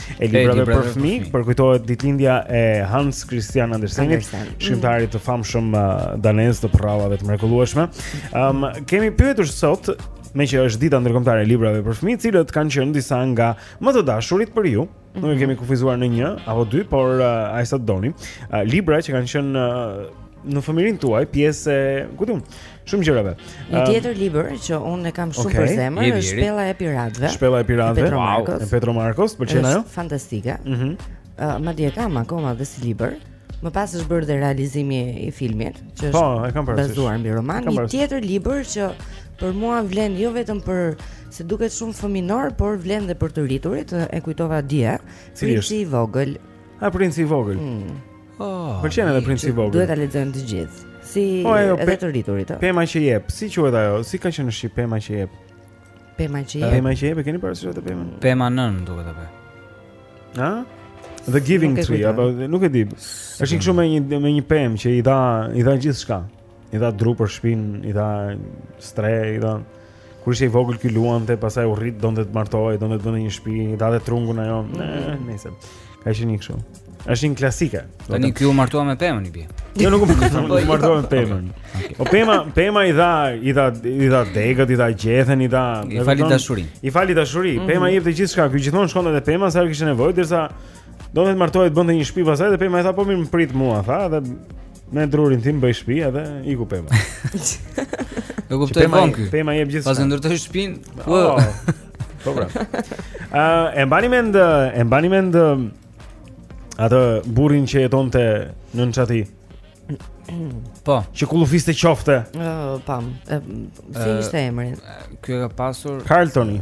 e librave për fëmijë, përkujtohet ditëlindja e Hans Christian Andersenit, shkrimtarit mm. të famshëm uh, danez të prrallave të mrekullueshme. Ëm um, kemi pyetur sot meqë është dita ndërkombëtare e librave për fëmijë, cilët kanë qenë disa nga më të dashurit për ju. Nuk e mhm. kemi kufizuar në një apo dy, por uh, aq sa doni. Uh, libra që kanë qenë uh, në fëmijërinë tuaj pjesë e, ku di unë, shumë gjërave. Një um, tjetër libër që unë e kam shumë okay, për zemër është Shpella e piratëve. Shpella e piratëve. Petro wow. Markos. Petro Markos, pëlqen ajo? Fantastike. Mhm. Mm uh, Madje kam akoma dhe si libër. Më pas është bërë dhe realizimi i filmit, që po, është po, bazuar mbi roman. Një tjetër libër që për mua vlen jo vetëm për, se duket shumë fëminor, por vlen dhe për të rriturit, e kujtova dje, Princi i vogël. A Princi i vogël. Mm. Oh, Pëlqen edhe Princi i vogël. Duhet ta lexojmë të gjithë. Si po, ajo, edhe të rriturit. Pema që jep, si quhet ajo? Si ka qenë në shqip pema që jep? Pema që jep. Pema që jep, e keni parasysh atë pemën? Pema nën duhet apo? Ha? The Giving Tree, apo nuk e di. Është një kështu me një me një pemë që i dha i dha gjithçka. I dha dru për shpin, i dha strehë, i dha... Kur ishte i vogël ky luante, pasaj u rrit, donte të martohej, donte të bënte një shpi, i dha dhe trungun ajo, mm -hmm. ne, nesem. Ka ishte një këshu. Është një klasike. Tani ky u martua me pemën i bie. Jo nuk u po, martua me pemën. Po pema, pema i dha, i dha, i dha degët, i dha gjethen, i dha. I fali dashuri. I fali dashuri. Mhm. Pema i jepte gjithçka. Ky gjithmonë shkonte te pema sa kishte nevojë, derisa do të martohej të bënte një shtëpi pasaj dhe pema i tha po mirë më prit mua, tha dhe Me drurin tim bëj shtëpi edhe iku pema. E kuptoj bon ky. Pema jep gjithçka. Pasi ndërtoi shtëpinë. Po. Po bra. Ë, e mbani mend, e mbani mend atë burrin që jetonte nën çati. Po. Që kullufiste qofte. Ë, pam. Si ishte emri? Ky e ka pasur Karlsonin.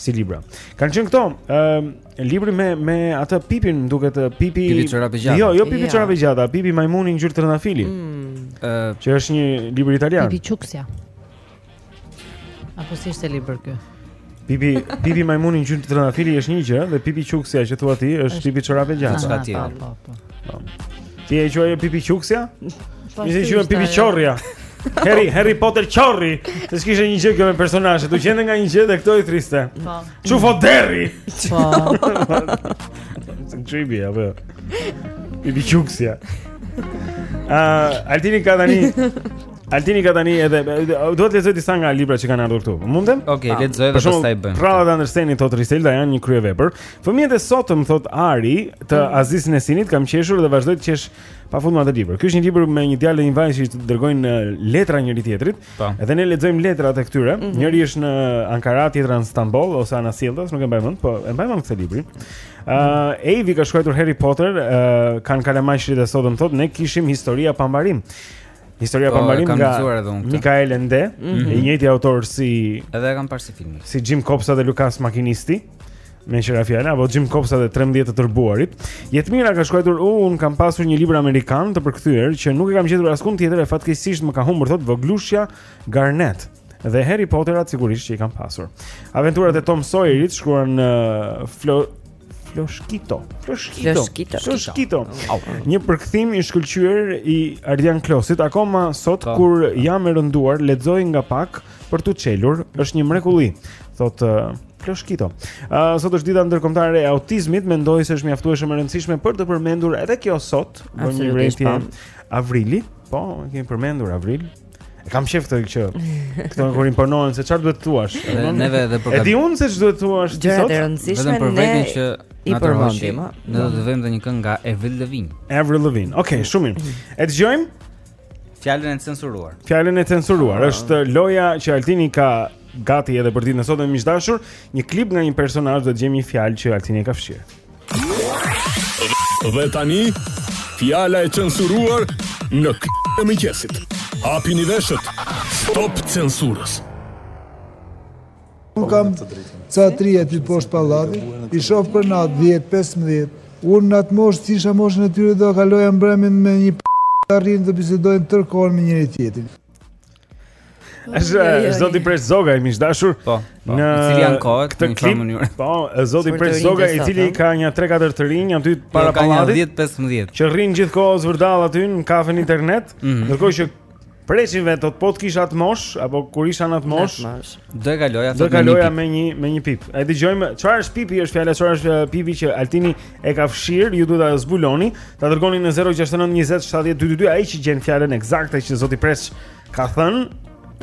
si libra. Kan qenë këto, ëm uh, libri me me atë pipin, më duket pipi Pipi çorapegjata. Jo, jo pipi jo. çorapegjata, pipi majmuni ngjyrë trëndafili. Ëh, mm. uh, që është një libër italian. Pipi çuksja. Apo si ishte libër ky? Pipi pipi majmuni ngjyrë trëndafili është një gjë dhe pipi çuksja që thua ti është pipi çorapegjata. Çka tjetër? Po, po, po. Po. Ti e quaje pipi çuksja? Po, Mi si quaj pipi qorrja. Harry, Harry Potter qorri. Se kishte një gjë kjo me personazhe, do qenë nga një gjë dhe këto i triste. Po. Çufo derri. Po. Çibi apo. Pipi çuksja. Ah, Altini ka tani Altini ka tani edhe do të lexoj disa nga librat që kanë ardhur këtu. Mundem? Okej, okay, lexoj dhe pastaj bëjmë. Përrallat e Andersenit thotë Riselda janë një kryevepër. Fëmijët e sotëm thot Ari të mm. Aziz Nesinit kam qeshur dhe vazhdoj të qesh pafund me atë libër. Ky është një libër me një djalë dhe një vajzë që dërgojnë letra njëri tjetrit. Po. Dhe ne lexojmë letrat e këtyre. Mm -hmm. Njëri është në Ankara, tjetra në Stamboll ose anasjelltas, nuk e mbaj mend, po e mbaj mend këtë librin. Ëh, uh, Evi ka shkruar Harry Potter, ëh, uh, kanë kalamajtë e sotëm thot ne kishim historia pa mbarim. Historia po, pa mbarim nga Mikael Ende, mm -hmm. i njëjti autor si Edhe e kam parë si filmin. Si Jim Kopsa dhe Lucas Makinisti. Meqë ra fjala, apo Jim Kopsa dhe 13 të tërbuarit Jetmira ka shkruajtur U, unë kam pasur një libër amerikan të përkthyer Që nuk e kam gjetur askun tjetër e fatkeqësisht më ka humur thot Voglushja Garnet Dhe Harry Potterat sigurisht që i kam pasur Aventurat e Tom Sawyerit shkruan uh, Flo, Floshkito. Floshkito. Floshkito. Një përkthim i shkëlqyer i Ardian Klosit akoma sot pa, po. kur pa. Po. jam e rënduar, lexoj nga pak për tu çelur është një mrekulli, thotë Kloshkito. Uh, sot është dita ndërkombëtare e autizmit, mendoj se është mjaftueshëm e rëndësishme për të përmendur edhe kjo sot, në një vërejtje po. Avrili, po, kemi përmendur Avril. E kam qejf këtë që këto kur imponohen se çfarë duhet të thuash. Neve edhe për. E di unë se ç'duhet të thuash ti sot. Gjërat e rëndësishme ne që i përmendim, ne do të vëmë edhe një këngë nga Avril Lavigne. Avril Lavigne. Okej, okay, shumë mirë. E dëgjojmë. Fjalën e censuruar. Fjalën e censuruar është loja që Altini ka gati edhe për ditën e sotme miq të dashur, një klip nga një personazh do të gjejmë një fjalë që Altini ka fshirë. Dhe tani fjala e censuruar në klubin e mëngjesit. Hapini veshët. Stop censurës. Unë kam ca të rinj aty poshtë pallatit, i shoh për natë 10-15, unë në atë moshë po t'isha moshën e tyre do kaloja mbrëmjen me një p*** këta rrinë e bisedojnë tërë kohën me njëri-tjetrin. Është eh, zoti Preç Zogaj miq të dashur. Po. po. Në cili janë kohët këtë klip. Po, zoti Preç Zogaj i cili ka një 3-4 të rinj aty jo, para pallatit. Ka 10-15. Që rrinë gjithë kohës vërdallë aty në kafen internet, mhm. ndërkohë që Preçi vetë, po të kisha atë moshë, apo kur isha në atë moshë, do e kaloja atë. Do e kaloja me një me një pip. E dëgjojmë, çfarë është pipi? Është fjala çfarë është pipi që Altini e ka fshirë, ju duhet ta zbuloni, ta dërgoni në 069 20 70 222, ai që gjen fjalën ekzakte që zoti Preç ka thënë,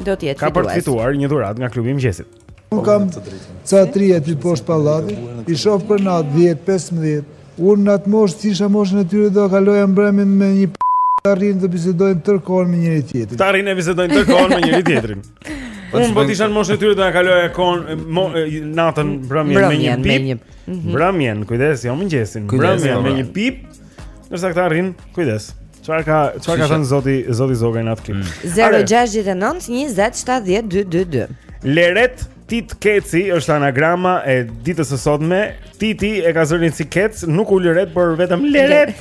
do të jetë fitues. Ka për të fituar një dhuratë nga klubi i mëngjesit. Unë kam ca të rinj aty poshtë pallatit, i shoh për natë 10-15, unë në atë moshë po t'isha moshën e tyre do kaloja mbrëmjen me një p*** këta rrinë e bisedojnë tërë kohën me njëri-tjetrin. Këta rrinë e bisedojnë tërë kohën me njëri-tjetrin. Unë po të isha në moshën e tyre do kaloja kohën mo, natën mbrëmjen me një pip. Mbrëmjen, kujdes, jo mëngjesin. Mbrëmjen me një pip. Ndërsa këta rrinë, kujdes. Çfarë ka, çfarë ka thënë Zoti, Zoti Zogaj në atë klip? 069 20 70 222. Leret Tit Keci është anagrama e ditës së sotme. Titi e ka zërin si Kec, nuk ulëret, por vetëm Leret.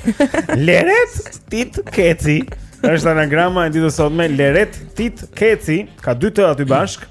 Leret Tit Keci është anagrama e ditës së sotme. Leret Tit Keci ka dy të aty bashkë.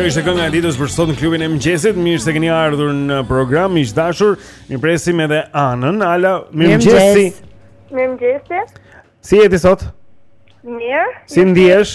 Kjo ishte kënga e ditës për sot në klubin e mëngjesit. Mirë se keni ardhur në program, miq të dashur. Mirëpresim edhe Anën. Ana, mirëmëngjesi. Mirëmëngjesi. Si je ti sot? Mirë. Si ndihesh?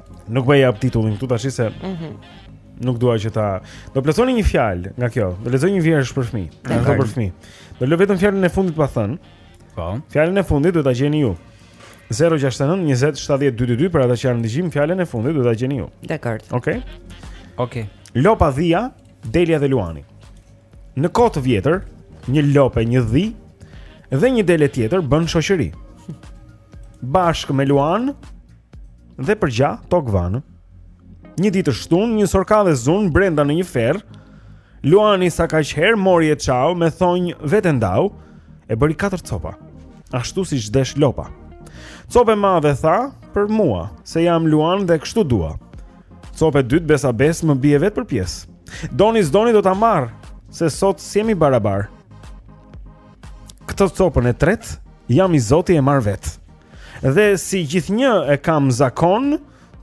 Nuk po e jap titullin këtu tash se. Mhm. Mm nuk dua që ta do plotësoni një fjalë nga kjo. Do lexoj një vjershë për fëmijë, nga okay. për fëmijë. Do lë vetëm fjalën e fundit pa thënë. Po. Fjalën e fundit do ta gjeni ju. 069 20 70 222 për ata që janë në dëgjim fjalën e fundit do ta gjeni ju. Dakord. Okej. Okay? Okej. Okay. Lopa dhia, delja dhe luani. Në kohë të vjetër, një lopë e një dhi dhe një dele tjetër bënë shoqëri. Bashkë me luan, dhe për gja tok vanë. Një ditë të shtunë, një sorkadh e zunë brenda në një ferr. Luani sa kaqherë mori e çau me thonj vetë e ndau e bëri katër copa. Ashtu siç desh lopa. Copë e madhe tha për mua, se jam luan dhe kështu dua. Copë e dytë besa-besë më bie vetë për pjesë. Doni s'doni do ta marr, se sot s'jemi barabar. Këtë copën e tretë jam i zoti e marr vetë. Dhe si gjithnjë e kam zakon,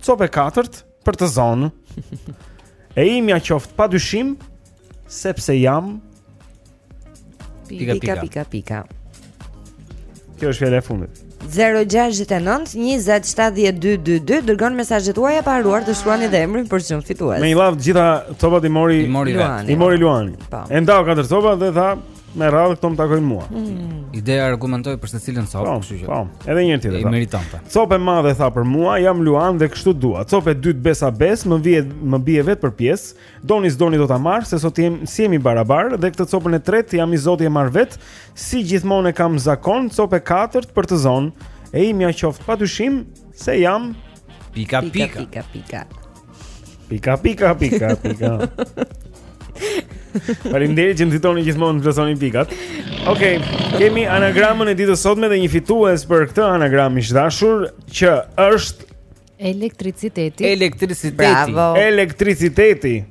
copë e katërt për të zonë. E imja qoftë pa dyshim, sepse jam pika pika pika. pika. Kjo është fjala e fundit. 069 20 70 222 dërgoni mesazhet tuaja pa harruar të shkruani dhe emrin për çdo fitues. Me një llaf të gjitha copat i mori i mori Luani. I mori Luani. Po. E ndau katër copa dhe tha Me radhë këto më takojnë mua. Mm. Ideja argumentoi për secilën copë, po, kështu që. Po, edhe një tjetër. E meritonte. Copë e madhe tha për mua, jam luan dhe kështu dua. Copë e dytë besa-besë, më vije më bie vetë për pjesë. Doni s'doni do ta marr, se sot jem s'jemi barabar dhe këtë copën e tretë jam i zoti e marr vetë. Si gjithmonë e kam zakon copë e katërt për të zonë. E imja qoftë pa dyshim se jam Pika pika pika pika. Pika pika pika pika. Faleminderit që më ndihmoni gjithmonë plotësoni pikat. Okej, okay, kemi anagramën e ditës së sotme dhe një fitues për këtë anagram miq të dashur që është elektriciteti. Elektriciteti. Bravo. Elektriciteti.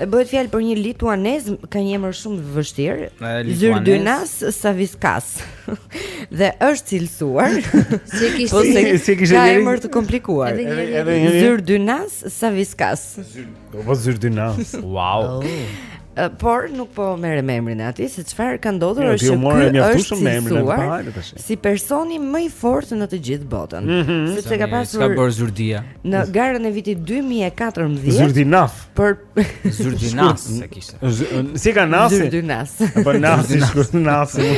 Bëhet fjalë për një lituanez, ka një emër shumë të vështirë. Zyrdynas Saviskas. dhe është cilësuar. si e kishte? Po si e kishte? Ka emër të komplikuar. Edhe një Zyrdynas Saviskas. Po Zyrdynas. Wow. Oh. Por nuk po merrem emrin e atij, se çfarë ka ndodhur jo, është që ky është me emrin e parë si personi më i fortë në të gjithë botën. Mm -hmm. Sepse ka pasur ka bërë zyrdia. Në garën e vitit 2014. Zyrdinaf. Për zyrdynas e kishte. Si ka nasi? Zyrdynas. Po nasi, shkruan nasi.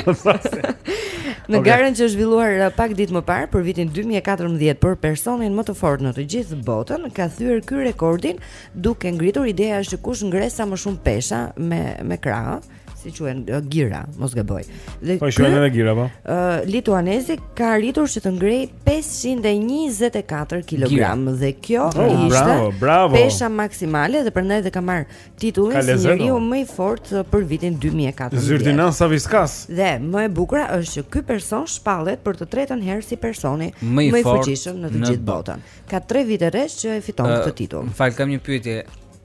Në okay. garën që është zhvilluar uh, pak ditë më parë për vitin 2014 për personin më të fortë në të gjithë botën, ka thyer ky rekordin duke ngritur ideja është që kush ngre sa më shumë pesha me me krahë. si quhen uh, gira, mos gaboj. Dhe po quhen edhe gira po. Ë uh, lituanezi ka arritur që të ngrej 524 kg dhe kjo oh, ishte bravo, bravo. pesha maksimale dhe prandaj dhe ka marrë titullin si njeriu më i fortë për vitin 2014. Zyrtinan Saviskas. Dhe më e bukura është që ky person shpallet për të tretën herë si personi më i, më i fuqishëm në të gjithë botën. Ka 3 vite rresht që e fiton uh, këtë titull. Më fal, kam një pyetje.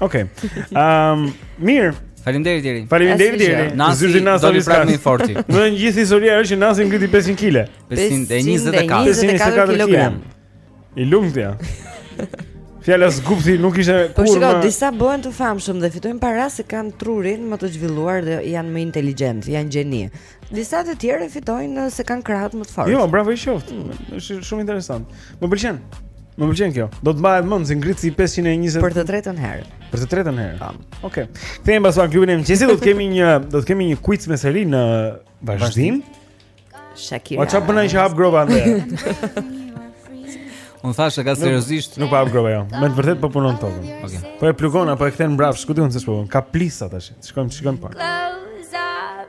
Okej. Okay. Ehm, um, mirë. Faleminderit Jeri. Faleminderit Jeri. Nasi do të prapë më forti. Në gjithë historia është që Nasi ngriti 500 kg. 524 kg. 524 kg. I lumtë ja. Fjala zgupthi nuk ishte kurrë. Po shikoj, disa bëhen të famshëm dhe fitojnë para se kanë trurin më të zhvilluar dhe janë më inteligjentë, janë gjeni. Disa të tjerë fitojnë se kanë krahët më të fortë. Jo, bravo i qoftë. Mm. Është shumë interesant. Më pëlqen. Më pëlqen kjo. Do të mbahet mend si ngritësi 520 për të tretën herë. Për të tretën herë. Tam. Okej. Okay. Kthehemi pas klubin e mëngjesit, do të kemi një do të kemi një quiz me seri në vazhdim. Shakira. O çfarë bënë që hap gropa atë? Unë thashë ka seriozisht. Nuk po hap gropa jo. Me të vërtetë po punon tokën. Okej. Okay. Po e plugon apo e kthen mbrapsht, ku di unë se ç'po bën. Ka plisa tash. Shikojmë, shikojmë pak. Close.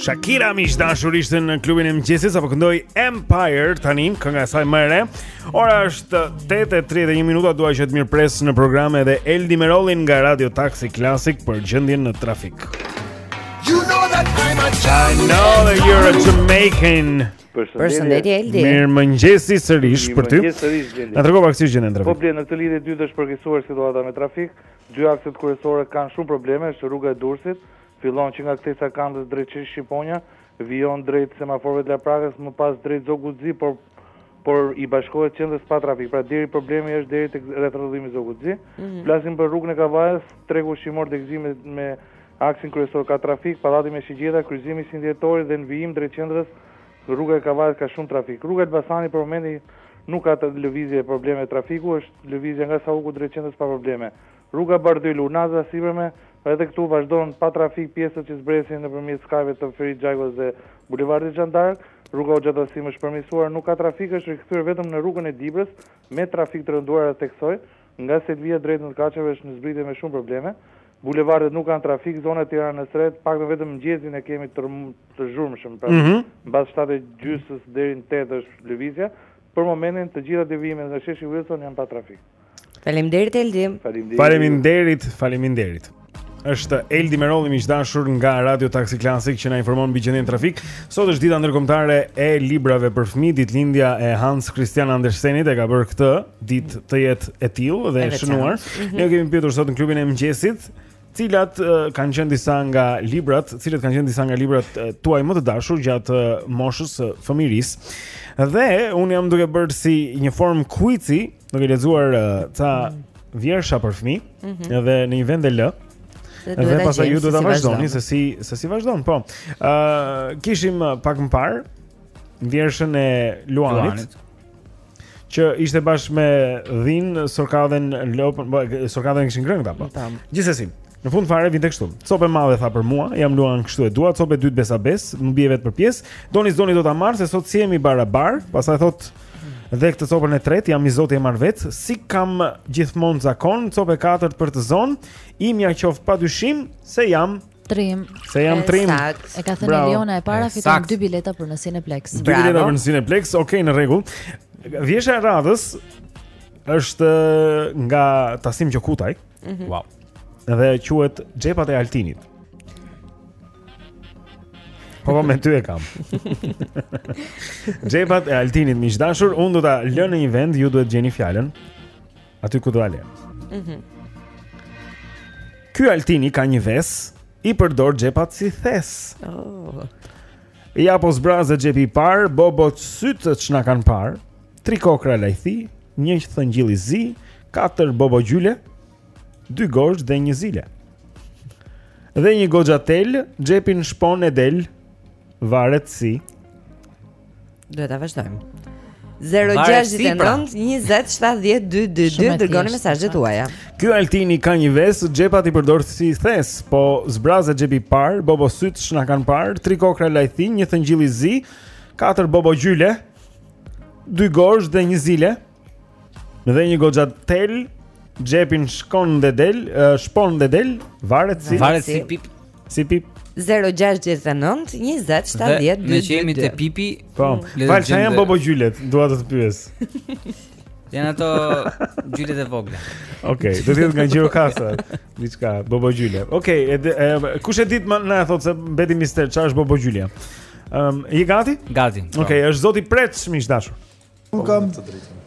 Shakira miq të dashur ishte në klubin e mëngjesit sapo këndoi Empire tani kënga e saj më e re. Ora është 8:31 minuta, dua që të mirëpres në program edhe Eldi Merollin nga Radio Taxi Classic për gjendjen në trafik. You know that I'm a Chinese. Now that you're a Jamaican. Përshëndetje Eldi. Mirëmëngjesi sërish për ty. Na trego pak si gjendja në trafik. Po Blendi në këtë lidhje të dytë është përkeqësuar situata me trafik. Dy akset kryesore kanë shumë probleme, është rruga e Durrësit Fillon që nga kthesa e Kamzës drejt sheshit Shqiponja, vijon drejt semaforëve të Laprakës, më pas drejt Zogu i Zi, por por i bashkohet qendrës pa trafik. Pra deri problemi është deri tek rrethrrotullimi Zogu i Zi. Mhm. Flasim për rrugën e Kavajës, tregu ushqimor degëzim me, me aksin kryesor ka trafik, pallati me shigjeta, kryqëzimi 21 Dhjetori dhe në vijim drejt qendrës rruga e Kavajës ka shumë trafik. Rruga e Elbasanit për momentin nuk ka lëvizje probleme trafiku, është lëvizja nga Sauku drejt qendrës pa probleme. Rruga Bardhyl, Unaza e Sipërme, Edhe këtu vazhdon pa trafik pjesët që zbresin nëpërmjet skajve të Ferit Xhajkos dhe Bulevardit Xhan Dark. Rruga Hoxha Tahsim është përmirësuar, nuk ka trafik, është rikthyer vetëm në rrugën e Dibrës me trafik të rënduar ta theksoj. Nga Selvia drejt Pesë Majit është në zbritje me shumë probleme. Bulevardet nuk kanë trafik, zona e Tiranës së Re, të paktën vetëm mëngjezin e kemi të zhurmshëm, pra mbas shtatë e gjysës deri në tetë është lëvizja. Për momentin të gjitha devijimet nga sheshi Wilson janë pa trafik. Faleminderit Eldi. Faleminderit. Faleminderit, faleminderit. Është Eldi Merolli miq të dashur nga Radio Taxi Classic që na informon mbi gjendjen e trafikut. Sot është dita ndërkombëtare e librave për fëmijë, ditëlindja e Hans Christian Andersenit e ka bërë këtë ditë të jetë e tillë dhe e shënuar. Mhm. Ne kemi pyetur sot në klubin e mëngjesit Cilat kanë qenë disa nga librat, cilët kanë qenë disa nga librat tuaj më të dashur gjatë moshës së fëmijërisë. Dhe un jam duke bërë si një formë quizi, duke lexuar ca vjersha për fëmijë, mm -hmm. edhe në një vend e lë. Dhe pastaj ju do ta vazhdoni se si se si vazhdon. Po. Ë uh, kishim pak më parë vjershën e Luanit. Luanit. që ishte bashkë me Dhin, Sorkadhen, Lopën, po Sorkadhen kishin ngrënë këta po. Gjithsesi, në fund fare vinte kështu. Copë e madhe tha për mua, jam luan kështu e dua, copë e dytë besa bes, më bie vetë për pjesë. Doni s'doni do ta marr se sot s'jemi barabar, pastaj thot dhe këtë copën e tretë jam i zoti e marr vetë, si kam gjithmonë zakon, copë e katërt për të zonë, imja qoftë padyshim se jam Trim. Se jam trim. E ka thënë Eliona e para fiton dy bileta për në Cineplexx. Dy bileta për në Cineplexx. Okej, okay, në rregull. Vjersha e radhës është nga Tasim Gjokutaj. Mm -hmm. Wow. Dhe quhet Xhepat e Altinit. Po po me ty e kam. Xhepat e Altinit miq të dashur, unë do ta lënë në një vend, ju duhet të gjeni fjalën. Aty ku do ta lë. Mhm. Mm Ky Altini ka një ves i përdor xhepat si thes. Oh. Ja po zbrazet xhepi i parë, bobo sytë ç'na kanë parë. Tri kokrra lajthi, një thëngjill i zi, katër bobo gjyle, dy gozhdë dhe një zile. Dhe një goxha tel, xhepin shpon e del. Varet si. Duhet ta vazhdojmë. 0692070222 dërgoni mesazhet tuaja. Ky Altini ka një ves xhepat i përdor si thes, po zbrazet xhepi i parë, bobo sytë ç'na kanë parë, tri kokrra lajthi, një thëngjill i zi, katër bobo gjyle, dy gozhdë dhe një zile. Me dhe një goxha tel xhepin shpon dhe del Shpon dhe del Varet si Varet si pip Si pip 0-6-19-27-12-2 Ne që jemi te pipi Po Val, ça janë bobo gjyllet Dua të të pyes Janë ato gjyllet e vogla Okej, të tjetë nga gjyro kasa Diçka, bobo gjylle Okej, kush e di të më na e thotë se mbeti mister Ça është bobo gjyllja um, Je gati? Gati po. Okej, është zoti Preç, mik i dashur Unë kam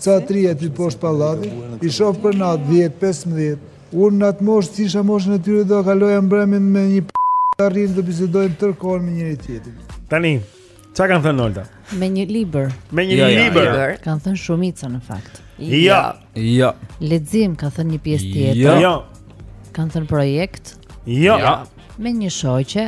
ca trima aty poshtë pallatit, i shof për natë 10-15, unë në atë moshë t'i kisha moshën e tyre do kaloja mbrëmjen me një p*** Këta rrinë dhe bisedojnë tërë kohën me njëri-tjetrin. Tani, ça kanë thënë Olta? Me një libër. Me një ja, libër. Ja, ja. Kanë thënë shumica në fakt. Ja. Ja. Lexim ka thënë një pjesë tjetër. Ja. Kanë thënë projekt. Ja. ja. Me një shoqe.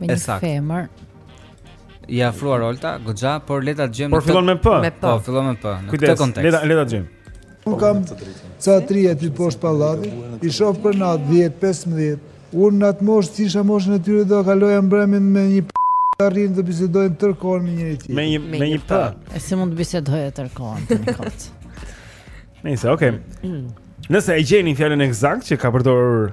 Me një femër. Je afruar Olta, goxha, por le ta gjejmë. Por fillon me p. Po, fillon me p. Në këtë kontekst. Kujdes, le ta gjejmë. Unë kam ca trima aty poshtë pallatit, i shof për natë 10, 15. Unë në atë moshë, t'i kisha moshën e tyre, do kaloja mbrëmjen me një p*** Këta rrinë dhe bisedojnë tërë kohën me njëri-tjetrin. Me një, me një p***. E si mund të bisedojnë tërë kohën të një kotë? Nëse, okej. Okay. Nëse e gjeni fjalën ekzakte që ka përdorur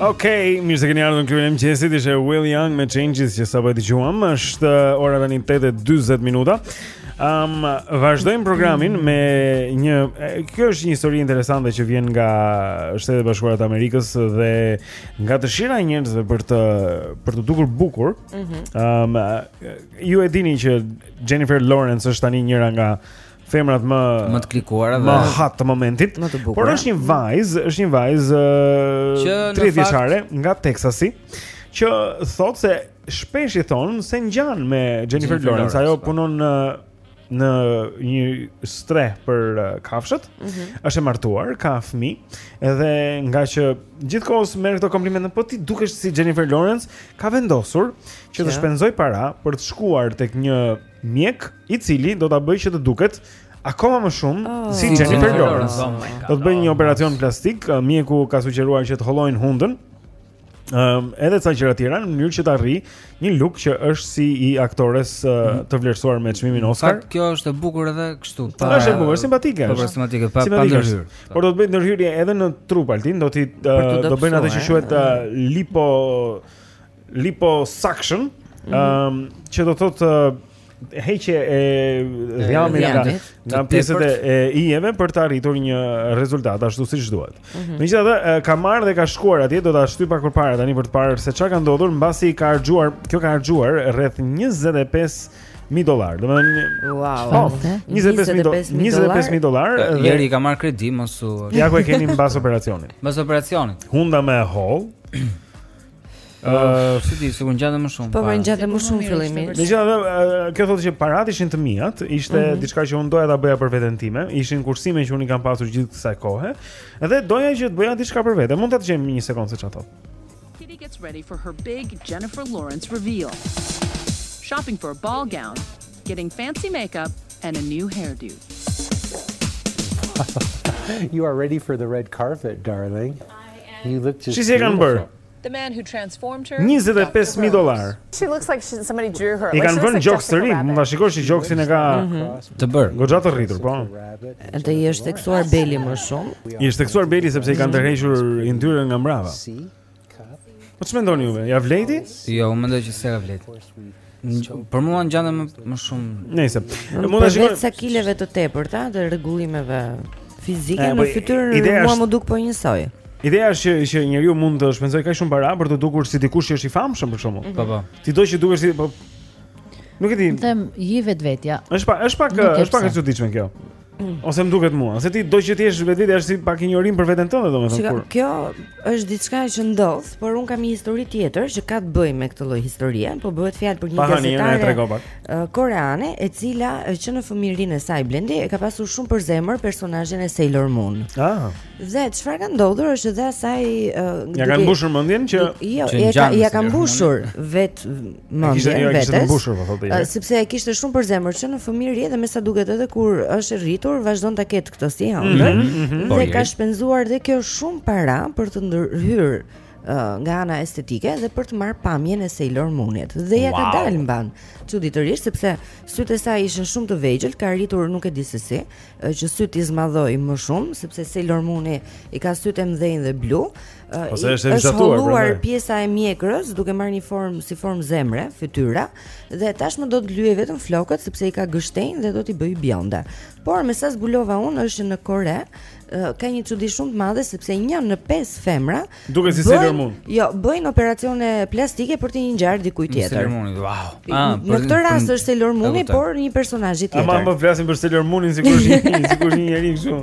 Okej, okay, mirë se keni ardhur në klubin e mëngjesit. Ishte Will Young me Changes që sapo e dëgjuam. Është uh, ora tani 8:40 minuta. Ëm um, vazhdojmë programin me një kjo është një histori interesante që vjen nga Shtetet e Bashkuara të Amerikës dhe nga dëshira e njerëzve për të për t'u dukur bukur. Ëm mhm. um, ju e dini që Jennifer Lawrence është tani njëra nga femrat më më të klikuara dhe më hat të momentit. Më të bukura. Por është një vajzë, është një vajzë 30 vjeçare nga Texasi që thotë se shpesh i thonë se ngjan me Jennifer, Jennifer Lawrence, Lawrence ajo po. punon në në një strehë për uh, kafshët. Mm -hmm. Është e martuar, ka fëmijë, edhe ngaqë gjithë kohës merr këto komplimente, po ti dukesh si Jennifer Lawrence, ka vendosur që të shpenzojë para për të shkuar tek një Mjek i cili do ta bëjë që të duket akoma më shumë oh. si Jennifer Lawrence. Oh do të bëjë një oh operacion plastik, mjeku ka sugjeruar që të hollojnë hundën. Ëm ehm, um, edhe ca gjëra tjera në mënyrë që të arrijë një look që është si i aktores uh, të vlerësuar me çmimin Oscar. Fakt kjo është e bukur edhe kështu. Po është e bukur, simpatike. Po simpatike, pa pa ndërhyr. Por do të bëjë ndërhyrje edhe në trup Altin, do t'i uh, do bëjnë atë që quhet uh, lipo liposuction, ëm mhm. um, që do të thotë uh, heqje e dhjamit nga nga pjesët e ijeve për të arritur një rezultat ashtu siç duhet. Mm -hmm. Megjithatë, ka marrë dhe ka shkuar atje, do ta shtyj pak përpara tani për të parë se çka ka ndodhur mbasi ka harxhuar, kjo ka harxhuar rreth 25 mijë dollarë, domethënë... Wow, oh, 25.000 dollarë, 25.000 dollarë dhe... Jeri ka marrë kredi, mos u... Ja ku e keni mbas operacionit Mbas operacionit Hunda më e hollë Ëh, s'e di, sikur ngjante më shumë. Po, po ngjante më shumë fillimisht. Megjithatë, kjo thotë që paratë ishin të mia, ishte mhm. diçka që unë doja ta bëja për veten time, ishin kursime që unë i kam pasur gjithë kësaj kohe, dhe doja që të bëja diçka për veten. Mund ta dëgjojmë një sekondë se çfarë thotë. Kitty gets ready for her big Jennifer Lawrence reveal. Shopping for a ball gown. Getting fancy makeup and a new hairdo. You are ready for the red carpet, darling. You look just Si e kanë bërë? The man who transformed her. 25000 dollarë. She looks like she, somebody drew her. I kanë vënë gjoks të ri, mund ta shikosh që gjoksin e ka mhm. të bërë. Goxha të rritur, po. Edhe i është theksuar beli më shumë. I është theksuar beli sepse i kanë tërhequr yndyrën nga mbrapa. Po ç'mendoni ju, ia vlejti? Jo, unë mendoj që s'ia ka vlejt. Për mua ngjante më shumë. Nëse mund të shikosh pas kileve të tepërta dhe rregullimeve fizike në po, fytyrë, mua më duket po njësoj. Ideja është që, që njeriu mund të shpenzojë kaq shumë para për t'u dukur si dikush që është i famshëm për shkakun. Po po. Ti do që të dukesh si po Nuk e di. Them ji vetvetja. Është pa, është pak, është pak e çuditshme kjo. Ose më duket mua, se ti do që të jesh vetvetja është si pak injorim për veten tënde domethënë kur. Kjo është diçka që ndodh, por unë kam një histori tjetër që ka të bëjë me këtë lloj historie, po bëhet fjalë për një gazetare koreane e cila që në fëmijërinë e saj Blendi e ka pasur shumë për zemër personazhin e Sailor Moon. Ah. Dhe çfarë ka ndodhur është edhe asaj ia kanë mbushur mendjen që jo, ia ka mbushur vetë mendjen vetes. Po, sepse e kishte shumë për zemër që në fëmijëri dhe me sa duket edhe kur është rritur vazhdon ta ketë këtë si ëndërr. Mm -hmm, mm -hmm. ka shpenzuar dhe kjo shumë para për të ndërhyrë nga ana estetike dhe për të marrë pamjen e Sailor Moonit. Dhe ia ka dalë mbanë. Çuditërisht sepse sytë e saj ishin shumë të vegjël, ka arritur nuk e di se si, që sytë t'i zmadhojë më shumë sepse Sailor Mooni i ka sytë e mëdhenj dhe blu. Ose është e vizatuar. Është holluar pjesa e mjekrës duke marrë një formë si formë zemre, fytyra dhe tashmë do të lyejë vetëm flokët sepse i ka gështenjë dhe do t'i bëjë bjonde. Por me sa zbulova unë është në Kore, ka një çudi shumë të madhe sepse një në pesë femra duket si Sailor Moon. Jo, bëjnë operacione plastike për t'i ngjarë dikujt tjetër. Sailor Moon, wow. Ah, në këtë rast është Sailor Moon, por një personazhi tjetër. Ama ne flasim për Sailor Moonin sikur është një sikur një njerëz kështu.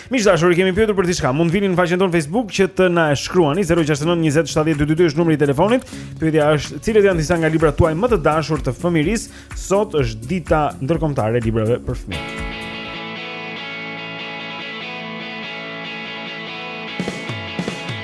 Miq të dashur, kemi pyetur për diçka. Mund të vini në faqen tonë Facebook që të na e shkruani 069 20 70 222 është numri i telefonit. Pyetja është, cilët janë disa nga librat tuaj më të dashur të fëmijërisë? Sot është dita ndërkombëtare e librave për fëmijë.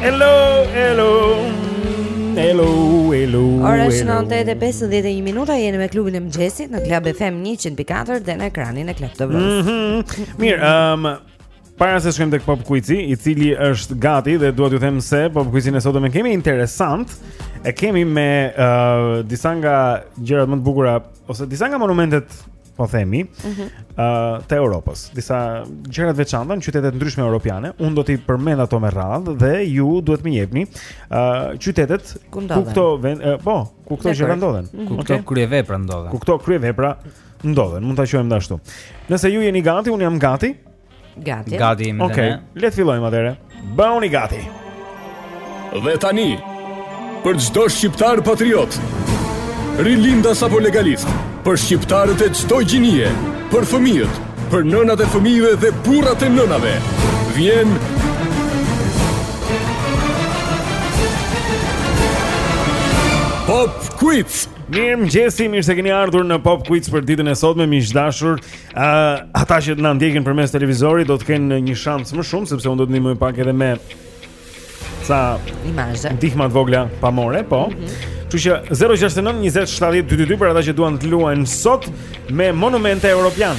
Hello, hello. Hello, hello. Ora është 9:51 minuta, jeni me klubin e mëngjesit në Club FM 104 dhe në ekranin e Club TV. Mm -hmm. Mirë, ëm um, Para se të shkojmë tek Pop Quizi, i cili është gati dhe dua t'ju them se Pop Quizin e sotëm e kemi interesant. E kemi me uh, disa nga gjërat më të bukura ose disa nga monumentet po themi, ë mhm. uh, të Europës. Disa gjëra të veçanta në qytete të ndryshme europiane, unë do t'i përmend ato me radhë dhe ju duhet të më jepni ë uh, qytetet ku këto vend, uh, po, ku këto gjëra ndodhen. Mhm. Ku këto kryevepra ndodhen. Ku këto kryevepra ndodhen, mund ta quajmë ashtu. Nëse ju jeni gati, unë jam gati. Gati. Gati jemi Okej, le të fillojmë atëherë. Bëuni gati. Dhe tani, për çdo shqiptar patriot, rilindas apo legalist, për shqiptarët e çdo gjinie, për fëmijët, për nënat e fëmijëve dhe burrat e nënave, vjen Pop Quiz. Mirëmëngjesi, mirë se keni ardhur në Pop Quiz për ditën e sotme, miq të dashur. Uh, ata që na ndjekin përmes televizorit do të kenë një shans më shumë sepse unë do të ndihmoj pak edhe me ca imazhe. Ndihma të vogla pamore, po. Mm -hmm. Kështu që 069 20 70 222 për ata që duan të luajnë sot me monumente europiane.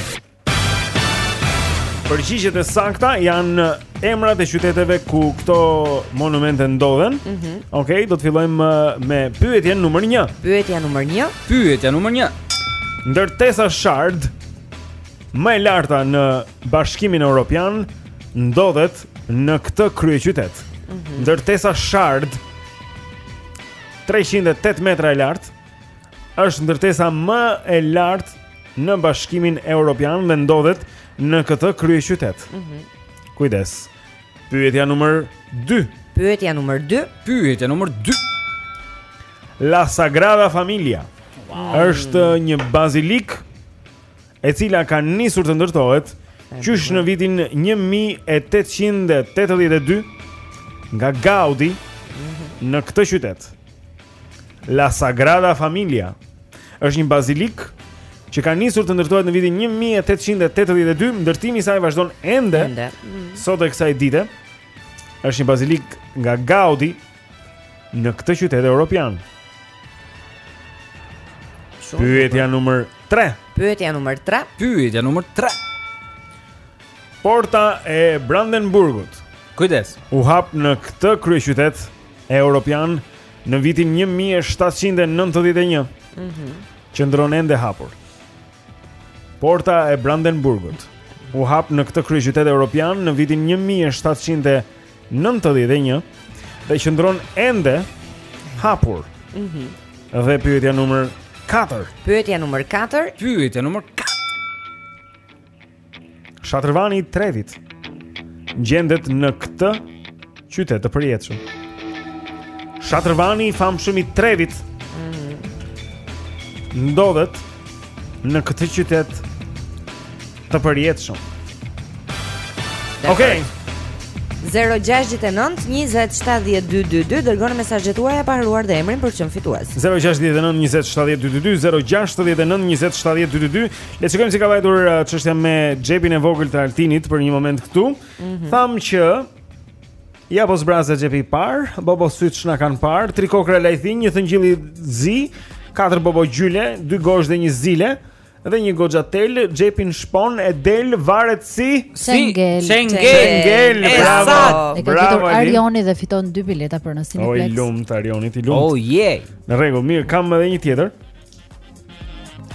Përgjigjet e sakta janë emrat e qyteteve ku këto monumente ndodhen. Mm -hmm. Okej, do të fillojmë uh, me pyetjen numër 1. Pyetja numër 1. Pyetja numër 1. Ndërtesa Shard më e larta në Bashkimin Evropian ndodhet në këtë kryeqytet. Mm -hmm. Ndërtesa Shard 308 metra e lartë është ndërtesa më e lartë në Bashkimin Evropian dhe ndodhet në këtë kryeqytet. Mhm. Mm Kujdes. Pyetja numër 2. Pyetja numër 2. Pyetja numër 2. La Sagrada Familia. është një bazilikë e cila ka nisur të ndërtohet qysh në vitin 1882 nga Gaudi mhm. në këtë qytet. La Sagrada Familia është një bazilikë që ka nisur të ndërtohet në vitin 1882, ndërtimi i saj vazhdon ende, ende. Mm. sot e kësaj dite. Është një bazilikë nga Gaudi në këtë qytet europian. Pyetja numër 3. Pyetja numër 3. Pyetja numër 3. Porta e Brandenburgut. Kujdes. U hap në këtë kryeqytet europian në vitin 1791. Mhm. Mm Qëndron ende hapur. Porta e Brandenburgut. U hap në këtë kryeqytet europian në vitin 1791. 91 dhe qëndron ende hapur. Mhm. Mm dhe pyetja numër 4. Pyetja numër 4. Pyetja numër 4. Shatërvani i Trevit gjendet në këtë qytet të përjetshëm. Shatërvani i famshëm i Trevit mhm. ndodhet në këtë qytet Të përjetshëm. Okej. Okay. 0-6-9-27-12-2 Dërgoni mesazhet tuaja pa harruar dhe emrin për të qenë fitues 0-6-9-27-12-2 0-6-9-27-12-2 Le të shikojmë si ka vajtur çështja me xhepin e vogël të Altinit për një moment këtu mm -hmm. Thamë që Ja po zbrazet xhepi i parë Bobo sytë ç'na kanë parë Tri kokrra lajthi, një thëngjill i zi Katër bobo gjyle, dy gozhdë dhe një zile Dhe një goxha tel, xhepin shpon e del, varet si Çengel. Çengel. Bravo. Bravo Arioni dhe fiton dy bileta për në Cineplex. I lumtë Arioni, të lumtë. Oh je. Në rregull, mirë, kam edhe një tjetër.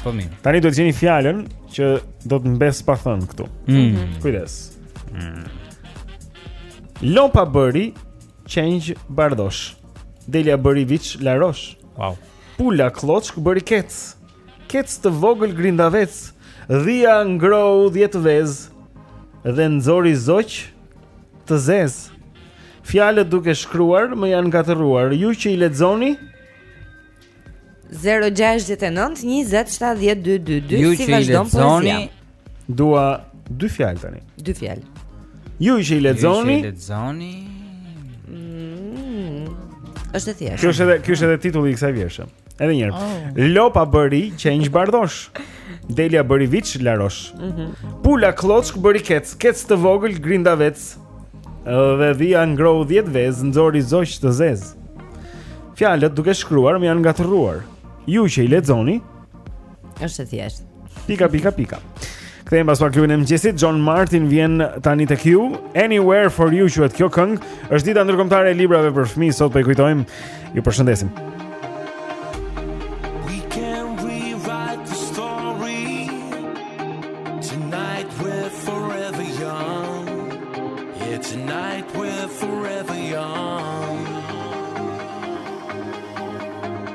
Po mirë. Tani do të gjeni fjalën që do të mbesë pa thënë këtu. Mm. Mhm. Kujdes. Mm. Lopa bëri qengj bardhosh. Delja bëri viç larosh. Wow. Pula klloçkë bëri kec. Kec të vogël grindavec, dhia ngrohu dhjetë vezë dhe nxori zogj të zez. Fjalët duke shkruar më janë ngatërruar. Ju që i lexoni 069 20 70 222 si vazhdon poezia dua dy fjalë tani. Dy fjalë. Ju që i lexoni Ju që i lexoni mm, Është e thjeshtë. Kjo është edhe kjo është edhe titulli i kësaj vjershe. Edhe një herë. Oh. Lopa bëri qengj bardhosh. Delja bëri viç larosh. Mm -hmm. Pula klloçkë bëri kec, kec të vogël grindavec. Dhe dhia ngrohu 10 vezë, nxori zogj të zez. Fjalët duke shkruar më janë ngatërruar. Ju që i lexoni, Është e thjeshtë. Pika pika pika. Kthehemi pas pak në klubin e mëngjesit. John Martin vjen tani tek ju. Anywhere for you quhet kjo këngë. Është dita ndërkombëtare e librave për fëmijë. Sot po i kujtojmë. Ju përshëndesim.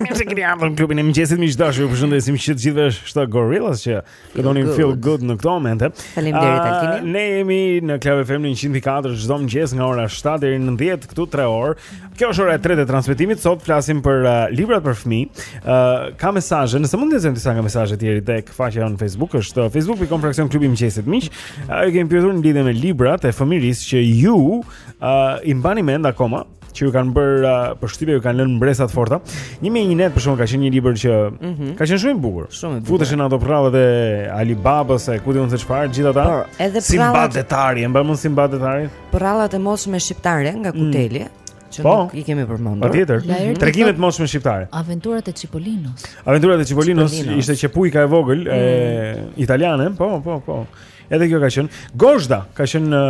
Mirë se keni ardhur në klubin e mëngjesit miq të dashur. Ju përshëndesim që të gjithëve është Gorillaz që këndojnë Feel Good në këtë moment. Faleminderit ah, Altini. Ne jemi në Club FM në 104 çdo mëngjes nga ora 7 deri në 10 këtu 3 orë. Kjo është ora e tretë e transmetimit. Sot flasim për uh, librat për fëmijë. Ë uh, ka mesazhe, nëse mund të lexojmë disa nga mesazhet e tjera tek faqja jonë në Facebook është uh, facebook.com fraksion klubi i mëngjesit miq. Ai uh, kemi pyetur në lidhje me librat e fëmijërisë që ju Ë uh, i mbani mend akoma që ju kanë bërë uh, përshtypje, ju kanë lënë mbresa të forta. 1001 net për shembull ka qenë një libër që mm -hmm. ka qenë shumë i bukur. Shumë i bukur. Futeshin ato prallat e Ali Babës, e ku di un se çfarë, gjithë ata. Po, edhe Simbad detari, e mban mend Simbad detarin. Prallat e moçme shqiptare nga mm. Kuteli. Mm që po, nuk i kemi përmendur. Patjetër. Mhm. Tregimet e moçme shqiptare. Aventurat e Cipolinos. Aventurat e Cipolinos ishte qepujka e vogël e mm. italiane, po, po, po. Edhe kjo ka qenë. Gozhda ka qenë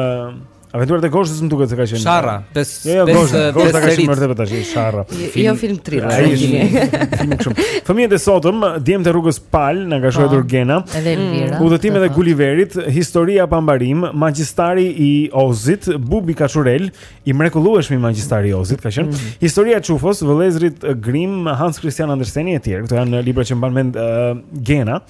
Aventurat e Goshës më duket se ka qenë. Sharra, pes. Jo, jo, Gosha, Gosha ka qenë vërtet tash, Sharra. Jo, jo film thriller. Ai është film shumë. Fëmijët e sotëm, djemtë e rrugës Pal, na ka shkruar po, Gena. Mm. Udhëtimet e Gulliverit, historia pa mbarim, magjistari i Ozit, Bubi Kaçurrel, i mrekullueshmi magjistari i Ozit ka qenë. Mm. Historia e Çufos, vëllezërit Grimm, Hans Christian Andersen e tjerë. Këto janë libra që mban mend Gena.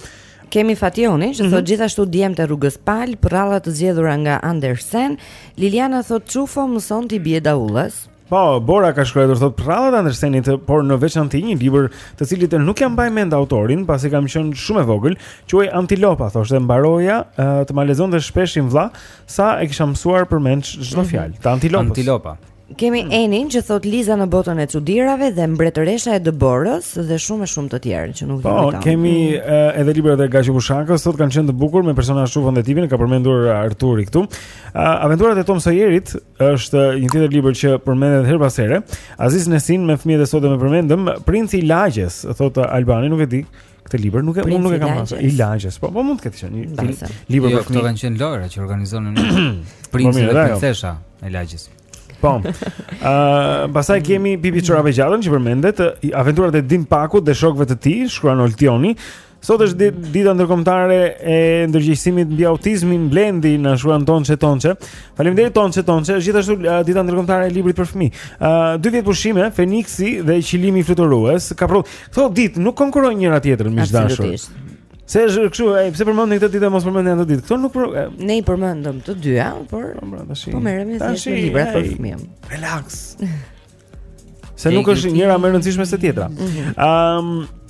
Kemi Fationin që mm -hmm. thot gjithashtu djemt e rrugës Pal, prralla të zgjedhura nga Andersen. Liliana thot Çufo mëson t'i bjerë daulles. Po, Bora ka shkruar thot prrallat e Andersenit, por në veçanti një libër, të cilit nuk ia mbaj mend autorin, pasi kam qenë shumë e vogël, quhej Antilopa, thotë mbaroja, të ma lexonte shpesh im vlla, sa e kisha mësuar përmendsh çdo mhm. fjalë. Të Antilopës. Antilopa. Kemi hmm. Enin që thot Liza në botën e çudirave dhe mbretëresha e dëborës dhe shumë e shumë të tjerë që nuk po, vjen. Po, kemi uh, edhe librat e Gaqo Bushakës, thot kanë qenë të bukur me personazhe Çufon dhe Tipin, ka përmendur Arturi këtu. Uh, aventurat e Tom Sojerit është një tjetër libër që përmendet herë pas here. Aziz Nesin me fëmijët e sotëm e përmendëm, Princi i Lagjes, thot Albani, nuk e di. Këtë libër nuk e unë nuk e kam pasur. I lagjes, po po mund të ketë qenë. Libër jo, për fëmijë. Jo, kanë qenë lojëra që organizonin Princi dhe Princesha e lagjes. Po. Ëh, uh, pastaj kemi Pipi Çorapegjatën që përmendet aventurat e Din Dakut dhe shokëve të tij, shkruan Oltioni. Sot është dita ndërkombëtare e ndërgjegjësimit mbi autizmin Blendi na shkruan Tonçe Tonçe. Faleminderit Tonçe Tonçe, është gjithashtu dita ndërkombëtare e librit për fëmijë. Ëh, uh, dy vjet pushime, Feniksi dhe qilimi fluturues. Ka pru, Këto ditë nuk konkurrojnë njëra tjetrën miq të dashur. Se është kështu, ai pse përmendni këtë ditë mos përmendni atë ditë. Këto nuk për... ne i përmendëm të dyja, por po, pra, po merrem me libra për fëmijë. Relax. Se nuk është njëra më e rëndësishme se tjetra. Ëm mhm. um,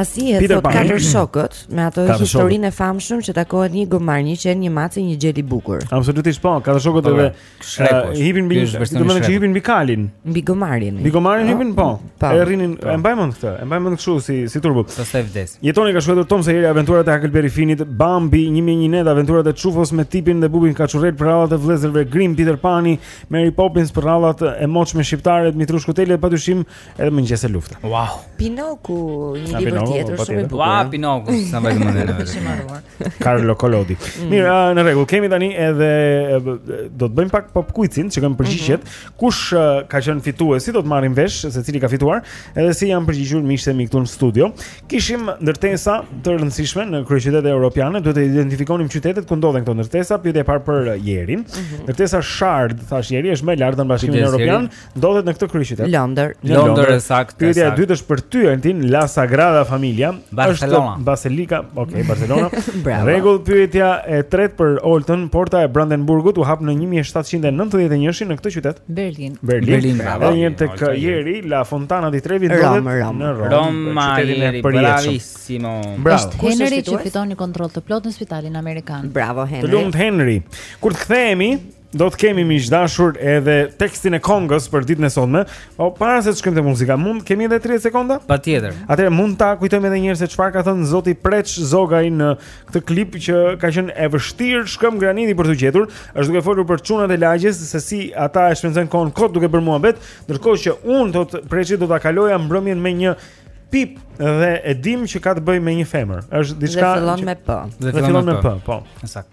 Asi e thotë katër shokët me ato historinë e famshme që takohet një gomar, një qen, një mace, një gjel i bukur. Absolutisht po, katër shokët edhe Shreku. Uh, hipin mbi, do të thotë hipin mbi kalin. Mbi gomarin. Mbi gomarin oh. hipin, po. po. E rrinin, po. e mbaj mend këtë, e mbaj mend kështu si si turbo. Sa s'vdes. Jetoni ka shkruar Tom Sojeri aventurat e Huckleberry Finit, Bambi 1001 net aventurat e Çufos me Tipin dhe Bubin Kaçurrel përrallat e vëllezërve Grimm, Peter Pani, Mary Poppins përrallat e moçme shqiptare, Mitrush Kuteli pa dyshim E dhe mëngjese lufte. Wow. Pinoku, një libër tjetër po shumë i bukur. Wow, Pinoku, sa më vjen mendja vetë. Carlo Collodi. Mm. Mirë, në rregull, kemi tani edhe do të bëjmë pak pop quizin, shikojmë përgjigjet. Mhm. Kush ka qenë fitues, si do të marrim vesh se cili ka fituar, edhe si janë përgjigjur miqtë e mi këtu në studio. Kishim ndërtesa të rëndësishme në kryeqytetet europiane, duhet të identifikonim qytetet ku ndodhen këto ndërtesa, pyetja e parë për Jerin. Mhm. Ndërtesa Shard, thashë Jeri, është më e larta në Bashkimin Europian, Ndodhet në këtë kryeqytet. Londër. Në Londër është e saktë. Pyetja e dytë është për ty Altin, La Sagrada Familia është Basilika, ok, Barcelona. Rregull pyetja e tretë për Oltën, porta e Brandenburgut u hap në 1791 në këtë qytet. Berlin. Berlin. Edhe një herë Jeri, La Fontana di Trevi ndodhet në Roma, qytetin e përjetshëm. Bravo. Henry që fiton një kontroll të plotë në spitalin amerikan. Bravo Henry. Të lumtë Henry. Kur të kthehemi, Do të kemi miq të dashur edhe tekstin e kongës për ditën e sotme. Po para se të shkojmë te muzika, mund të kemi edhe 30 sekonda? Patjetër. Atëherë mund ta kujtojmë edhe një herë se çfarë ka thënë zoti Preç Zogaj në këtë klip që ka qenë e vështirë shkëmb graniti për të gjetur, është duke folur për çunat e lagjes se si ata e shpenzojnë kohën kot duke bërë muhabet, ndërkohë që unë do të Preçi do ta kaloja mbrëmjen me një pip dhe e dim që ka të bëjë me një femër. Është diçka që fillon me p. Dhe fillon me p, po. Saktë.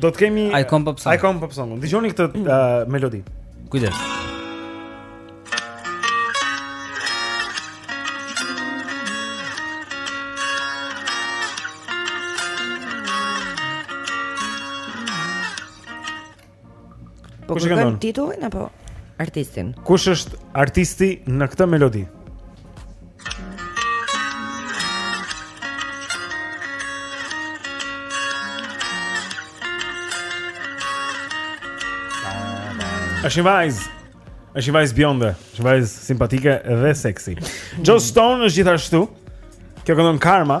Do të kemi Icon Pop Song. Icon Pop Song. Dëgjoni këtë uh, melodi. Kujdes. Po kush kërkon titullin apo artistin? Kush është artisti në këtë melodi? Është një vajzë. Është një vajzë bjonde, është një vajzë simpatike dhe seksi. Joss Stone është gjithashtu. Kjo këndon Karma.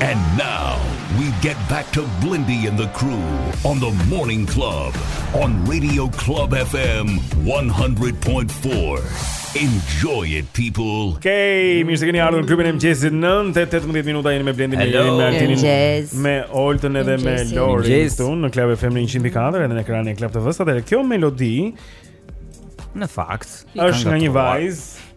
And now we get back to Blendi and the crew on the morning club on Radio Club FM 100.4. Enjoy it people. Okay, mirë se keni ardhur në klubin e mëngjesit 9:18 minuta jeni me Blendin, jeni me Altinin me Oltën edhe me Lorin këtu në Club FM 104 edhe në ekranin e Club TV-s atëherë kjo melodi në fakt është nga një vajzë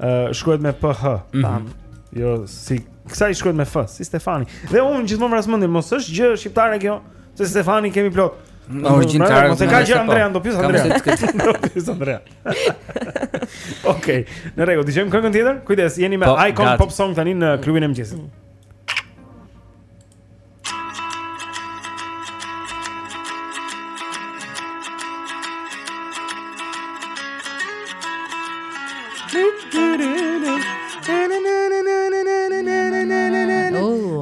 Ë shkruhet me PH. Mhm. Tam. Jo si kësaj shkruhet me F, si Stefani. Dhe unë gjithmonë vras mendjen, mos është gjë shqiptare kjo, se Stefani kemi plot. Në origjinë Pra, Mos e ka gjë Andrea, do pyes Andrea. Do pyes Andrea. Okej, në rregull, dëgjojmë këngën tjetër. Kujdes, jeni me Po, Icon gati. Pop Song tani në klubin e mëngjesit.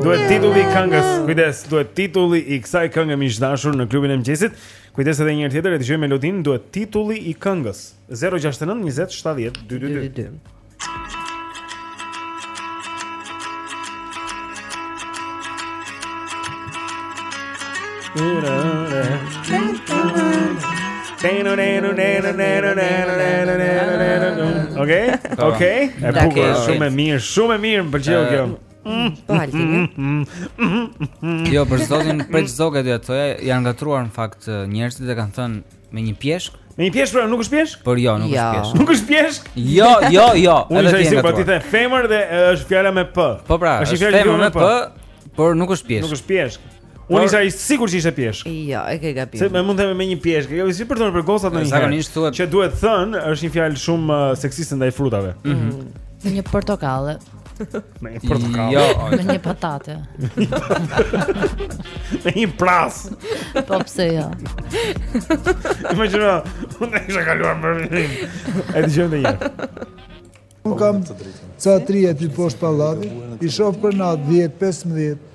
Duhet titulli i këngës. Kujdes, duhet titulli i kësaj këngë miq të dashur në klubin e mëngjesit. Kujdes edhe një herë tjetër, e dëgjojmë melodinë, duhet titulli i këngës. 069 20 70 222. Okej, okej. E bukur, shumë e mirë, shumë e mirë, më pëlqeu kjo. Po Altin. Jo, për zotin, për zogat ia thoja, janë ngatruar në fakt njerëzit dhe kanë thënë Me një pjeshk? Me një pjeshkë, pra, nuk është pjeshkë? Po jo, nuk është jo. pjeshkë. Nuk është pjeshkë? Jo, jo, jo. Unë jam i sigurt, po ti the femër dhe është fjala me p. Po pra, është femër me p, por nuk është pjeshkë. Nuk është pjeshkë. Unë isha i sigurt që ishte pjeshkë. Jo, e ke gabim. Se më mund të them me një pjeshkë. Jo, si për të për gocat në një. Zakonisht thuhet që duhet thënë, është një fjalë shumë uh, seksiste ndaj frutave. Mhm. Me një portokall. Me një portokall. Jo, me një patate. me një presh. Po pse jo? Imagjino, unë kisha kaluar më vim. E dëgjojmë edhe një herë. Unë kam ca tri aty poshtë pallatit, i shoh për natë 10, 15,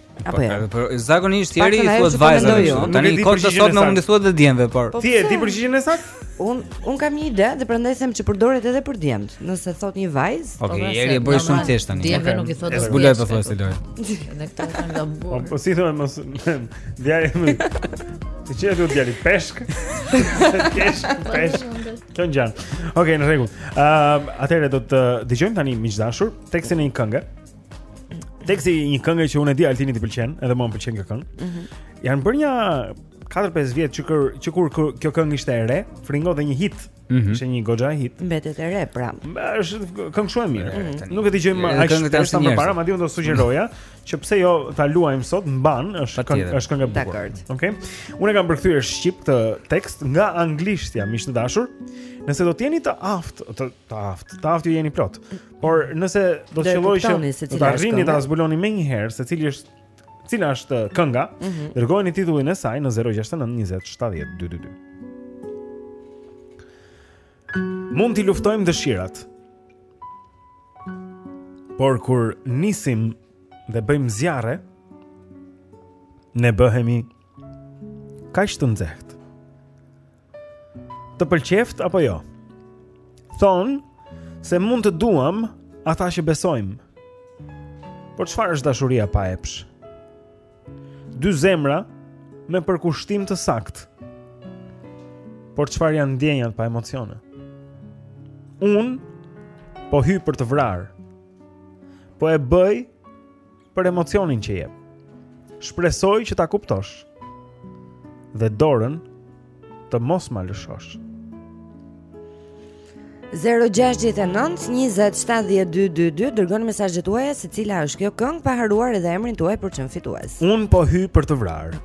Apo ja. Po, po, zakonisht Jeri i thuhet vajzave kështu. Tani kohët e sotme mund t'i thuhet dhe djemve, por. Po, ti e di përgjigjen e sakt? Unë unë kam një ide dhe prandaj them që përdoret edhe për djemt. Nëse thotë një vajz, po okay, Jeri e bëri shumë thjesht tani. Djemve nuk i thotë. E zbuloj po thua si loj. Ne këta kanë gabuar. Po, po si thonë mos djali më. Ti ç'e do djali peshk? Peshk, peshk. Kjo në gjanë Okej, në rregull uh, Atëherë do të dëgjojmë tani miq të dashur tekstin e një kënge Teksti i një këngë që unë e di Altinit i pëlqen, edhe mua më pëlqen kjo këngë. Mm -hmm. Janë bërë një 4-5 vjet që kur që kur kjo këngë ishte e re, fringo dhe një hit. Mm -hmm. Ishte një goxha hit. Mbetet e re pra. Është këngë shumë e mirë. Mm -hmm. Nuk e dëgjojmë më aq shumë sa më parë, madje do të sugjeroja që pse jo ta luajmë sot mban, është këngë është këngë e bukur. Okej. Okay? Unë kam përkthyer shqip këtë tekst nga anglishtja, miq të dashur. Nëse do të jeni të aftë, të të aftë, të aftë ju jeni plot. Por nëse do të qëllojë që do të arrini ta zbuloni menjëherë se cili është cila është kënga, mm -hmm. dërgojeni titullin e saj në 069 20 70 222. Mund t'i luftojmë dëshirat. Por kur nisim dhe bëjmë zjarre, ne bëhemi kaq të nxehtë. Të pëlqeftë apo jo? Thonë se mund të duam ata që besojmë. Por çfarë është dashuria pa epsh? Dy zemra me përkushtim të saktë. Por çfarë janë ndjenjat pa emocione? Unë po hyj për të vrarë. Po e bëj për emocionin që jep. Shpresoj që ta kuptosh dhe dorën të mos ma lëshosh. 069 20 70 222 Dërgoni mesazhet tuaja se cila është kjo këngë pa harruar edhe emrin tuaj për të qenë fitues Unë po hyj për të vrarë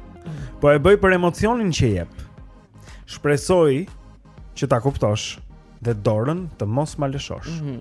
Po e bëj për emocionin që jep Shpresoj që ta kuptosh Dhe dorën të mos ma lëshosh mm -hmm.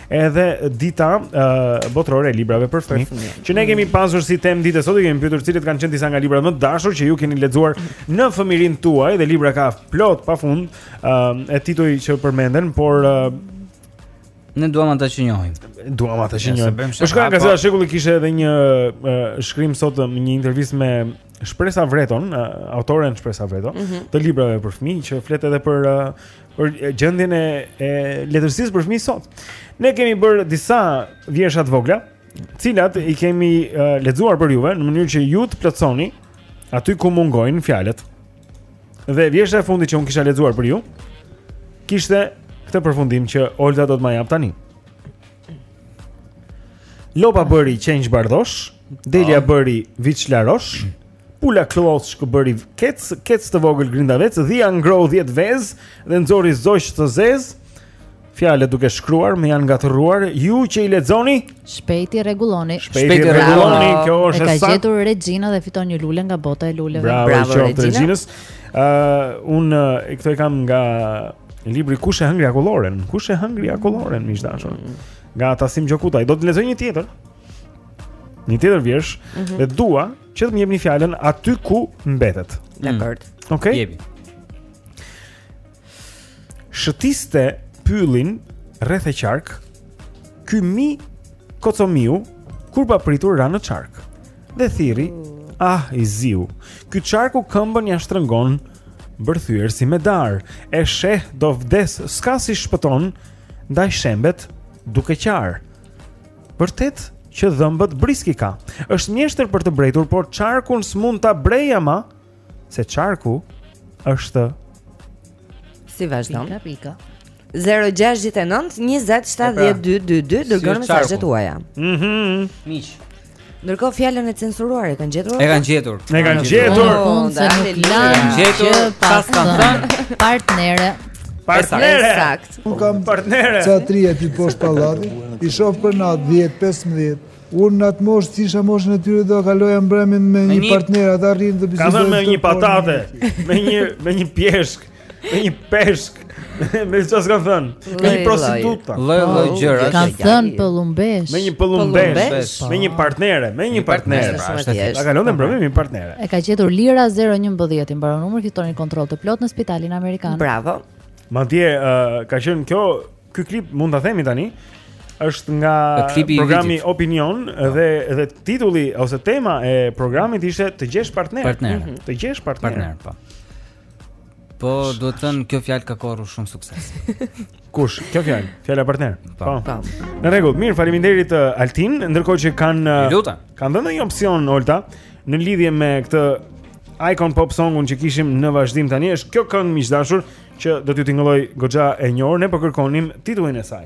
edhe dita uh, botërore e librave për fëmijë. Që ne kemi pasur si temë dite sot, kemi pyetur cilët kanë qenë disa nga librat më të dashur që ju keni lexuar në fëmijërinë tuaj dhe libra ka plot pafund, ë uh, e tituj që përmenden, por uh, Ne duam ata që njohim. Duam ata që njohim. Po shikoja gazeta Shekulli kishte edhe një uh, shkrim sot në një intervistë me Shpresa Vreton, uh, autoren Shpresa Vreton, mm -hmm. të librave për fëmijë që flet edhe për uh, për gjendjen e, e letërsisë për fëmijë sot. Ne kemi bërë disa vjersha të vogla, të cilat i kemi uh, lexuar për juve në mënyrë që ju të plotësoni aty ku mungojnë fjalët. Dhe vjersha e fundit që un kisha lexuar për ju kishte këtë përfundim që Olta do të ma japë tani. Lopa bëri qengj bardhosh, delja ah. bëri viç larosh, Pula klloçkë bëri kec, kec të vogël grindavec, dhia ngrohu 10 vezë dhe nxori zogj të zinj. Fjalët duke shkruar, më janë ngatërruar. Ju që i lexoni, shpejt i rregulloni. Shpejt i rregulloni, kjo është saktë. E ka gjetur Regjina dhe fiton një lule nga bota e luleve. Bravo, Bravo Regjinës. Ë, uh, un uh, këto i kam nga libri Kush e hëngri akulloren? Kush e hëngri akulloren, miq të dashur? Mm. Nga Tasim Gjokutaj. Do të lexoj një tjetër. Një tjetër vjershë mm -hmm. dhe dua Që të më jepni fjalën aty ku mbetet. Dakor. Mm. Okej. Okay? Jepi. Shëtiste pyllin rreth e qark. Ky mi Kocomiu kur papritur ra në çark. Dhe thirri, ah i ziu. Ky çarku këmbën ja shtrëngon bërthyer si me darë. E sheh do vdes, s'ka si shpëton, ndaj shembet duke qarë. Vërtet që dhëmbët briski ka. Është mjeshtër për të brejtur, por çarkun s'mund ta brejë ama, se çarku është si vazhdon. Pika pika. 069 20 70 222 dërgoni mesazhet tuaja. Mhm. Miq. Ndërkohë fjalën e censuruar e kanë gjetur. E kanë gjetur. E kanë gjetur. Oh, e kanë gjetur. Pra, s'kanë thënë partnere. Partnere. Saktë. Unë kam partnere. Sa tri e ti poshtë pallatit. I shoh për natë 10 15. Unë në atë moshë, siç isha moshën e tyre, do kaloja mbrëmjen me një partner, ata rrinë dhe bisedojnë. Ka dhe me një patate, me një, me një pjeshkë. Me një peshk Me çfarë s'kanë thënë Me një prostitutë Lloj lloj gjëra Kanë thënë pëllumbeshë Me një pëllumbeshë Me një partnere Me një partnere Ta kalonte mbrëmjen me një partnere E ka gjetur Lira 011 i mbaron numri fiton një kontroll të plot në spitalin Amerikan Bravo Madje, uh, ka qenë kjo Ky klip mund ta themi tani është nga programi Opinion po. dhe dhe titulli ose tema e programit ishte të gjesh partner. partner. Mm -hmm. Të gjesh partner. partner po. Po, duhet thënë kjo fjalë ka korrur shumë sukses. Kush? Kjo fjalë, fjala partner. Po. po. Në rregull, mirë, faleminderit uh, Altin, ndërkohë që kanë uh, kanë dhënë një opsion Olta në lidhje me këtë Icon Pop Songun që kishim, në vazhdim tani, është kjo këngë miq të dashur që do t'ju tingëllojë goxha e njohur, ne po kërkonim titullin e saj.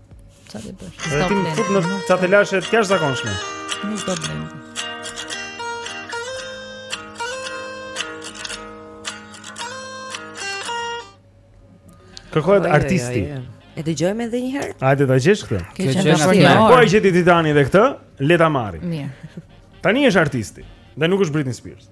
Çfarë të bësh? Ti më fut në çatë lashë të kesh zakonshme. Nuk do të bëj. Kërkohet artisti. E dëgjojmë edhe një herë. Hajde ta gjesh këtë. Kjo është një fjalë. Po e gjeti Titani edhe këtë, le ta marrë. Mirë. Tani është artisti, dhe nuk është Britney Spears.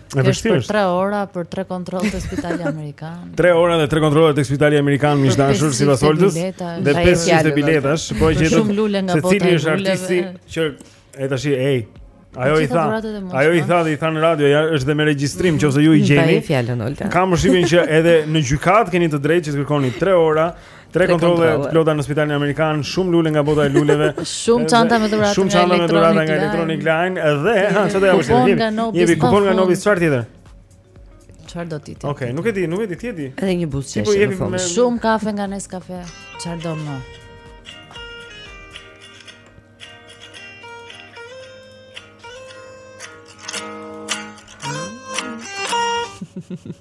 E vështirë është. 3 ora për 3 kontrolle të spitalit amerikan. 3 ora dhe 3 kontrolle të spitalit amerikan miq të dashur sipas Oltës dhe 500 bileta, po e gjetëm. Shumë lule nga bota. Secili është artisti që e tash ej. Ajo i tha, ajo i tha dhe i tha në radio, ja është dhe me regjistrim mm-hmm. nëse ju i gjeni. Kam përshtypjen që edhe në gjykatë keni të drejtë që të kërkoni 3 ora Tre kontrolle të plota në spitalin amerikan, shumë lule nga bota e luleve. Shumë çanta me dhuratë. Shumë çanta me dhuratë nga Electronic Line dhe ha çfarë ajo është? Një vit kupon nga Novi Star tjetër. Çfarë do ti ti? Okej, nuk e di, nuk e di ti e di. Edhe një buzëqeshje. Po shumë kafe nga Nescafe. Çfarë do më?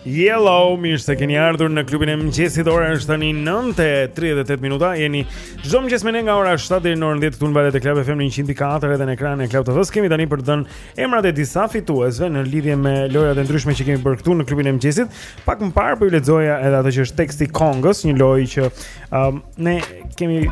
Yellow, mirë se keni ardhur në klubin e mëngjesit. Ora është tani 9:38 minuta. Jeni çdo mëngjes me ne nga ora 7 deri në orën 10 këtu në valët e Club FM 104 edhe në ekranin e Club TV-s. Kemi tani për të dhënë emrat e disa fituesve në lidhje me lojërat e ndryshme që kemi bërë këtu në klubin e mëngjesit. Pak më parë po ju lexoja edhe atë që është teksti i këngës, një lojë që um, ne kemi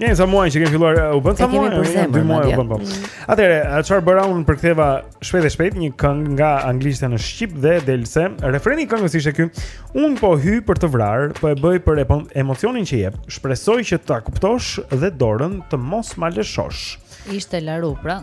Një sa muaj që kemi filluar, u bënë sa muaj, dy muaj u bënë po. Mm. Atëherë, çfarë bëra unë përktheva shpejt e shpejt një këngë nga anglishtja në shqip dhe delse. Refreni i këngës ishte ky: Unë po hyj për të vrarë, po e bëj për emocionin që jep. Shpresoj që ta kuptosh dhe dorën të mos ma lëshosh. Ishte La Roux, pra.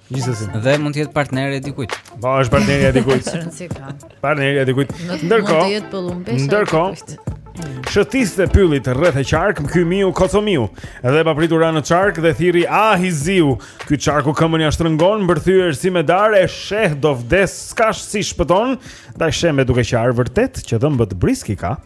Gjithsesi. Dhe mund të jetë partneri i dikujt. Po, është partneri i dikujt. Partneri i dikujt. Ndërkohë, mund të jetë pëllumbesha. Ndërkohë, shëtiste pyllit rreth e qark, ky miu kocomiu. Dhe papritur ra në çark dhe thirri ah i ziu. Ky çarku këmbën ia shtrëngon, mbërthyer si me darë e sheh do vdes, s'ka si shpëton. Ndaj shembet duke qarë vërtet që dhëmbët brisk i ka.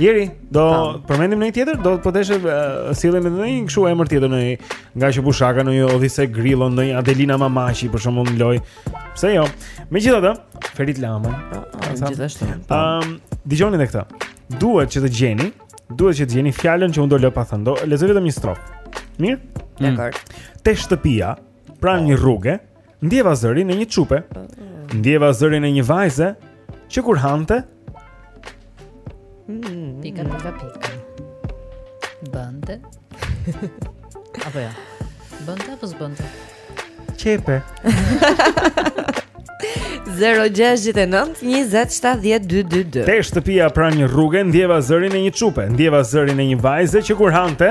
Jeri, do Tam. përmendim në një tjetër? Do të poteshe po uh, sillim edhe në një këshu e mërë tjetër në një Nga që pushaka në një odhise Grillo në një Adelina Mamaqi Për shumë në lojë Pse jo? Megjithatë Ferit Lamaj ah, ah, Në gjitha shtë po. um, Dëgjoni dhe këta Duhet që të gjeni Duhet që të gjeni fjalën që unë do lë pa thënë Do lexoj vetëm një strofë Mirë? Në mm. kërë Te shtëpia Pranë një rruge Ndjeva zërin e një çupe Ndjeva zërin e një vajze Që kur hante Mm. Pika pika pika. Bënte. Apo ja. Jo? Bënte apo s'bënte? Qepe. 0-6-9-27-12-2 Te shtëpia pranë një rruge, ndjeva zërin e një çupe, ndjeva zërin e një vajze që kur hante,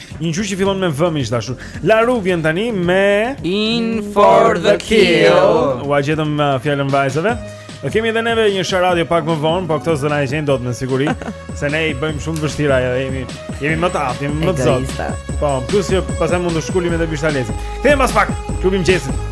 Një gjë që fillon me V miq të dashur. La Roux vjen tani me In for the kill. Ua gjetëm uh, fjalën vajzave. Do kemi edhe neve një sharadio pak më vonë, po këto s'do na e gjejnë dot me siguri, se ne i bëjmë shumë të vështira, ja, jemi jemi më të aftë, jemi më të zotë. Po, plus që pastaj mund t'u shkulim edhe bishtalecin. Kthehemi pas pak, klubi i mëngjesit.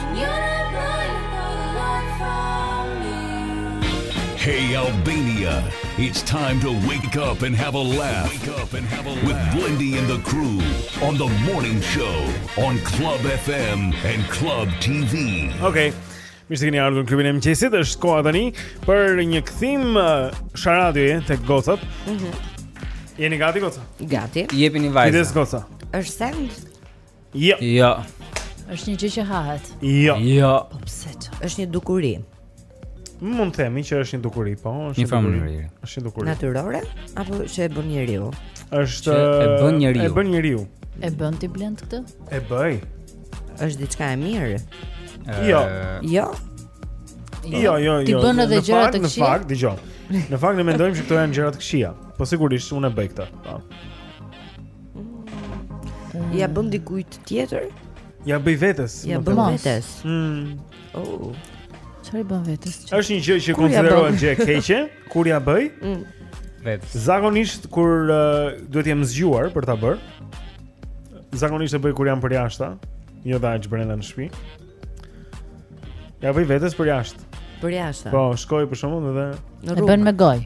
Hey Albania, it's time to wake up and have a laugh. Wake up and have a laugh with Blendi and the crew on the morning show on Club FM and Club TV. Okay. Mirë se keni ardhur në klubin e mëngjesit. Është koha tani për një kthim uh, sharadioje tek gocat. Mhm. Mm Jeni gati goca? Gati. Jepini vajza. Kujdes goca. Është send. Jo. Jo. Është një gjë që hahet. Jo. Jo. Po pse ço? Është një dukuri. Mund të themi që është një dukuri, po, është një dukuri. Është një dukuri. Natyrore apo që e bën njeriu? Është e bën njeriu. E bën njeriu. E bën ti Blend këtë? E bëj. Është diçka e mirë. Jo. Jo. Jo, jo, jo. Ti bën edhe gjëra të këqija. Në fakt, dëgjo. Në fakt ne mendojmë që këto janë gjëra të këqija. Po sigurisht unë e bëj këtë. Po. Mm. Ia bën dikujt tjetër? Ia bëj vetes. Ia bën vetes. Mm. Oh. Çfarë bën vetes? Është një gjë që konsiderohet gjë e keqe, kur ia bëj? Mm. Vetë. Zakonisht kur uh, duhet të jem zgjuar për ta bërë. Zakonisht e bëj kur jam përjashta, jo dhe aq brenda në shtëpi. Ia bëj vetes përjashta. Përjashta. Po, shkoj për shkakun edhe në rrugë. E bën me gojë.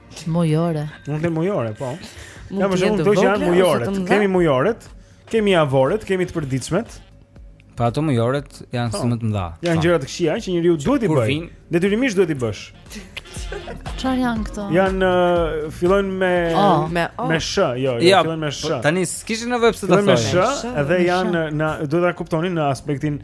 Mujore. Mund të jenë mujore, po. Ja për shembull këto janë mujoret. Kemi mujoret, kemi javoret, kemi të përditshmet. Po ato mujoret janë si po. më të mëdha. Janë gjëra të këqija që njeriu duhet t'i bëjë. Detyrimisht duhet t'i bësh. Çfarë janë këto? Janë uh, fillojnë me oh. me oh. me sh, jo, jo, ja, fillojnë me sh. Po, tani s'kishin nevojë pse ta thonë. Fillojnë me sh dhe janë në do ta kuptonin në aspektin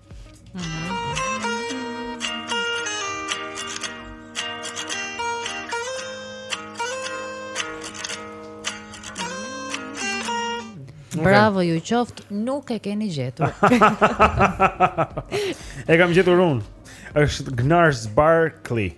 Bravo ju qoftë, nuk e keni gjetur. e kam gjetur unë. Është Gnarls Barkley.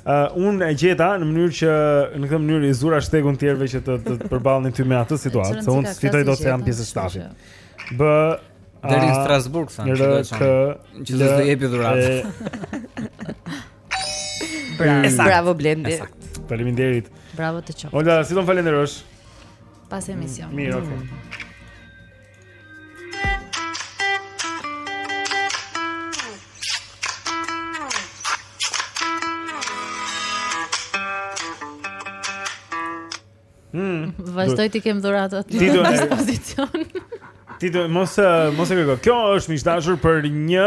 Uh, unë e gjeta në mënyrë që në këtë mënyrë i zura shtegun të tjerëve që të të, të përballnin ty me atë situatë, se unë s'fitoj dot se jam pjesë e stafit. B deri në Strasburg sa që do të shohim. Që do të japi dhuratë. Bravo, bravo Blendi. Faleminderit. Bravo të qoftë. Ola, si do ta falënderosh? Pas emisionit. Mirë, okay. Mm. Hmm. Vazhdo, t'i kem dhuratat në dispozicion. Ti do mos mos e kërko. Kjo është mirëdashur për një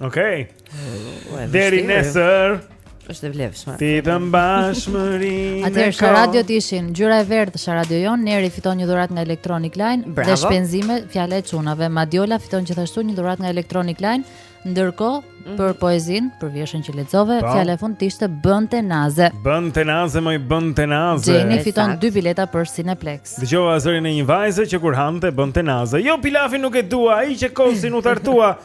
Okej. Okay. Deri nesër. Është e vlefshme. Ti të mbash mërinë. Atëherë sharadiot ishin ngjyra e verdhë sharadio jonë, Neri fiton një dhuratë nga Electronic Line Bravo. dhe shpenzime fjala e çunave. Madiola fiton gjithashtu një dhuratë nga Electronic Line. Ndërkohë mm -hmm. për poezinë, për vjeshën që lexove, po. fjala e fundit ishte bënte naze. Bënte naze, më bënte naze. Jeni fiton dy bileta për Cineplex. Dëgjova zërin e një vajze që kur hante bënte naze. Jo pilafin nuk e dua, ai që kosi m'u thartua.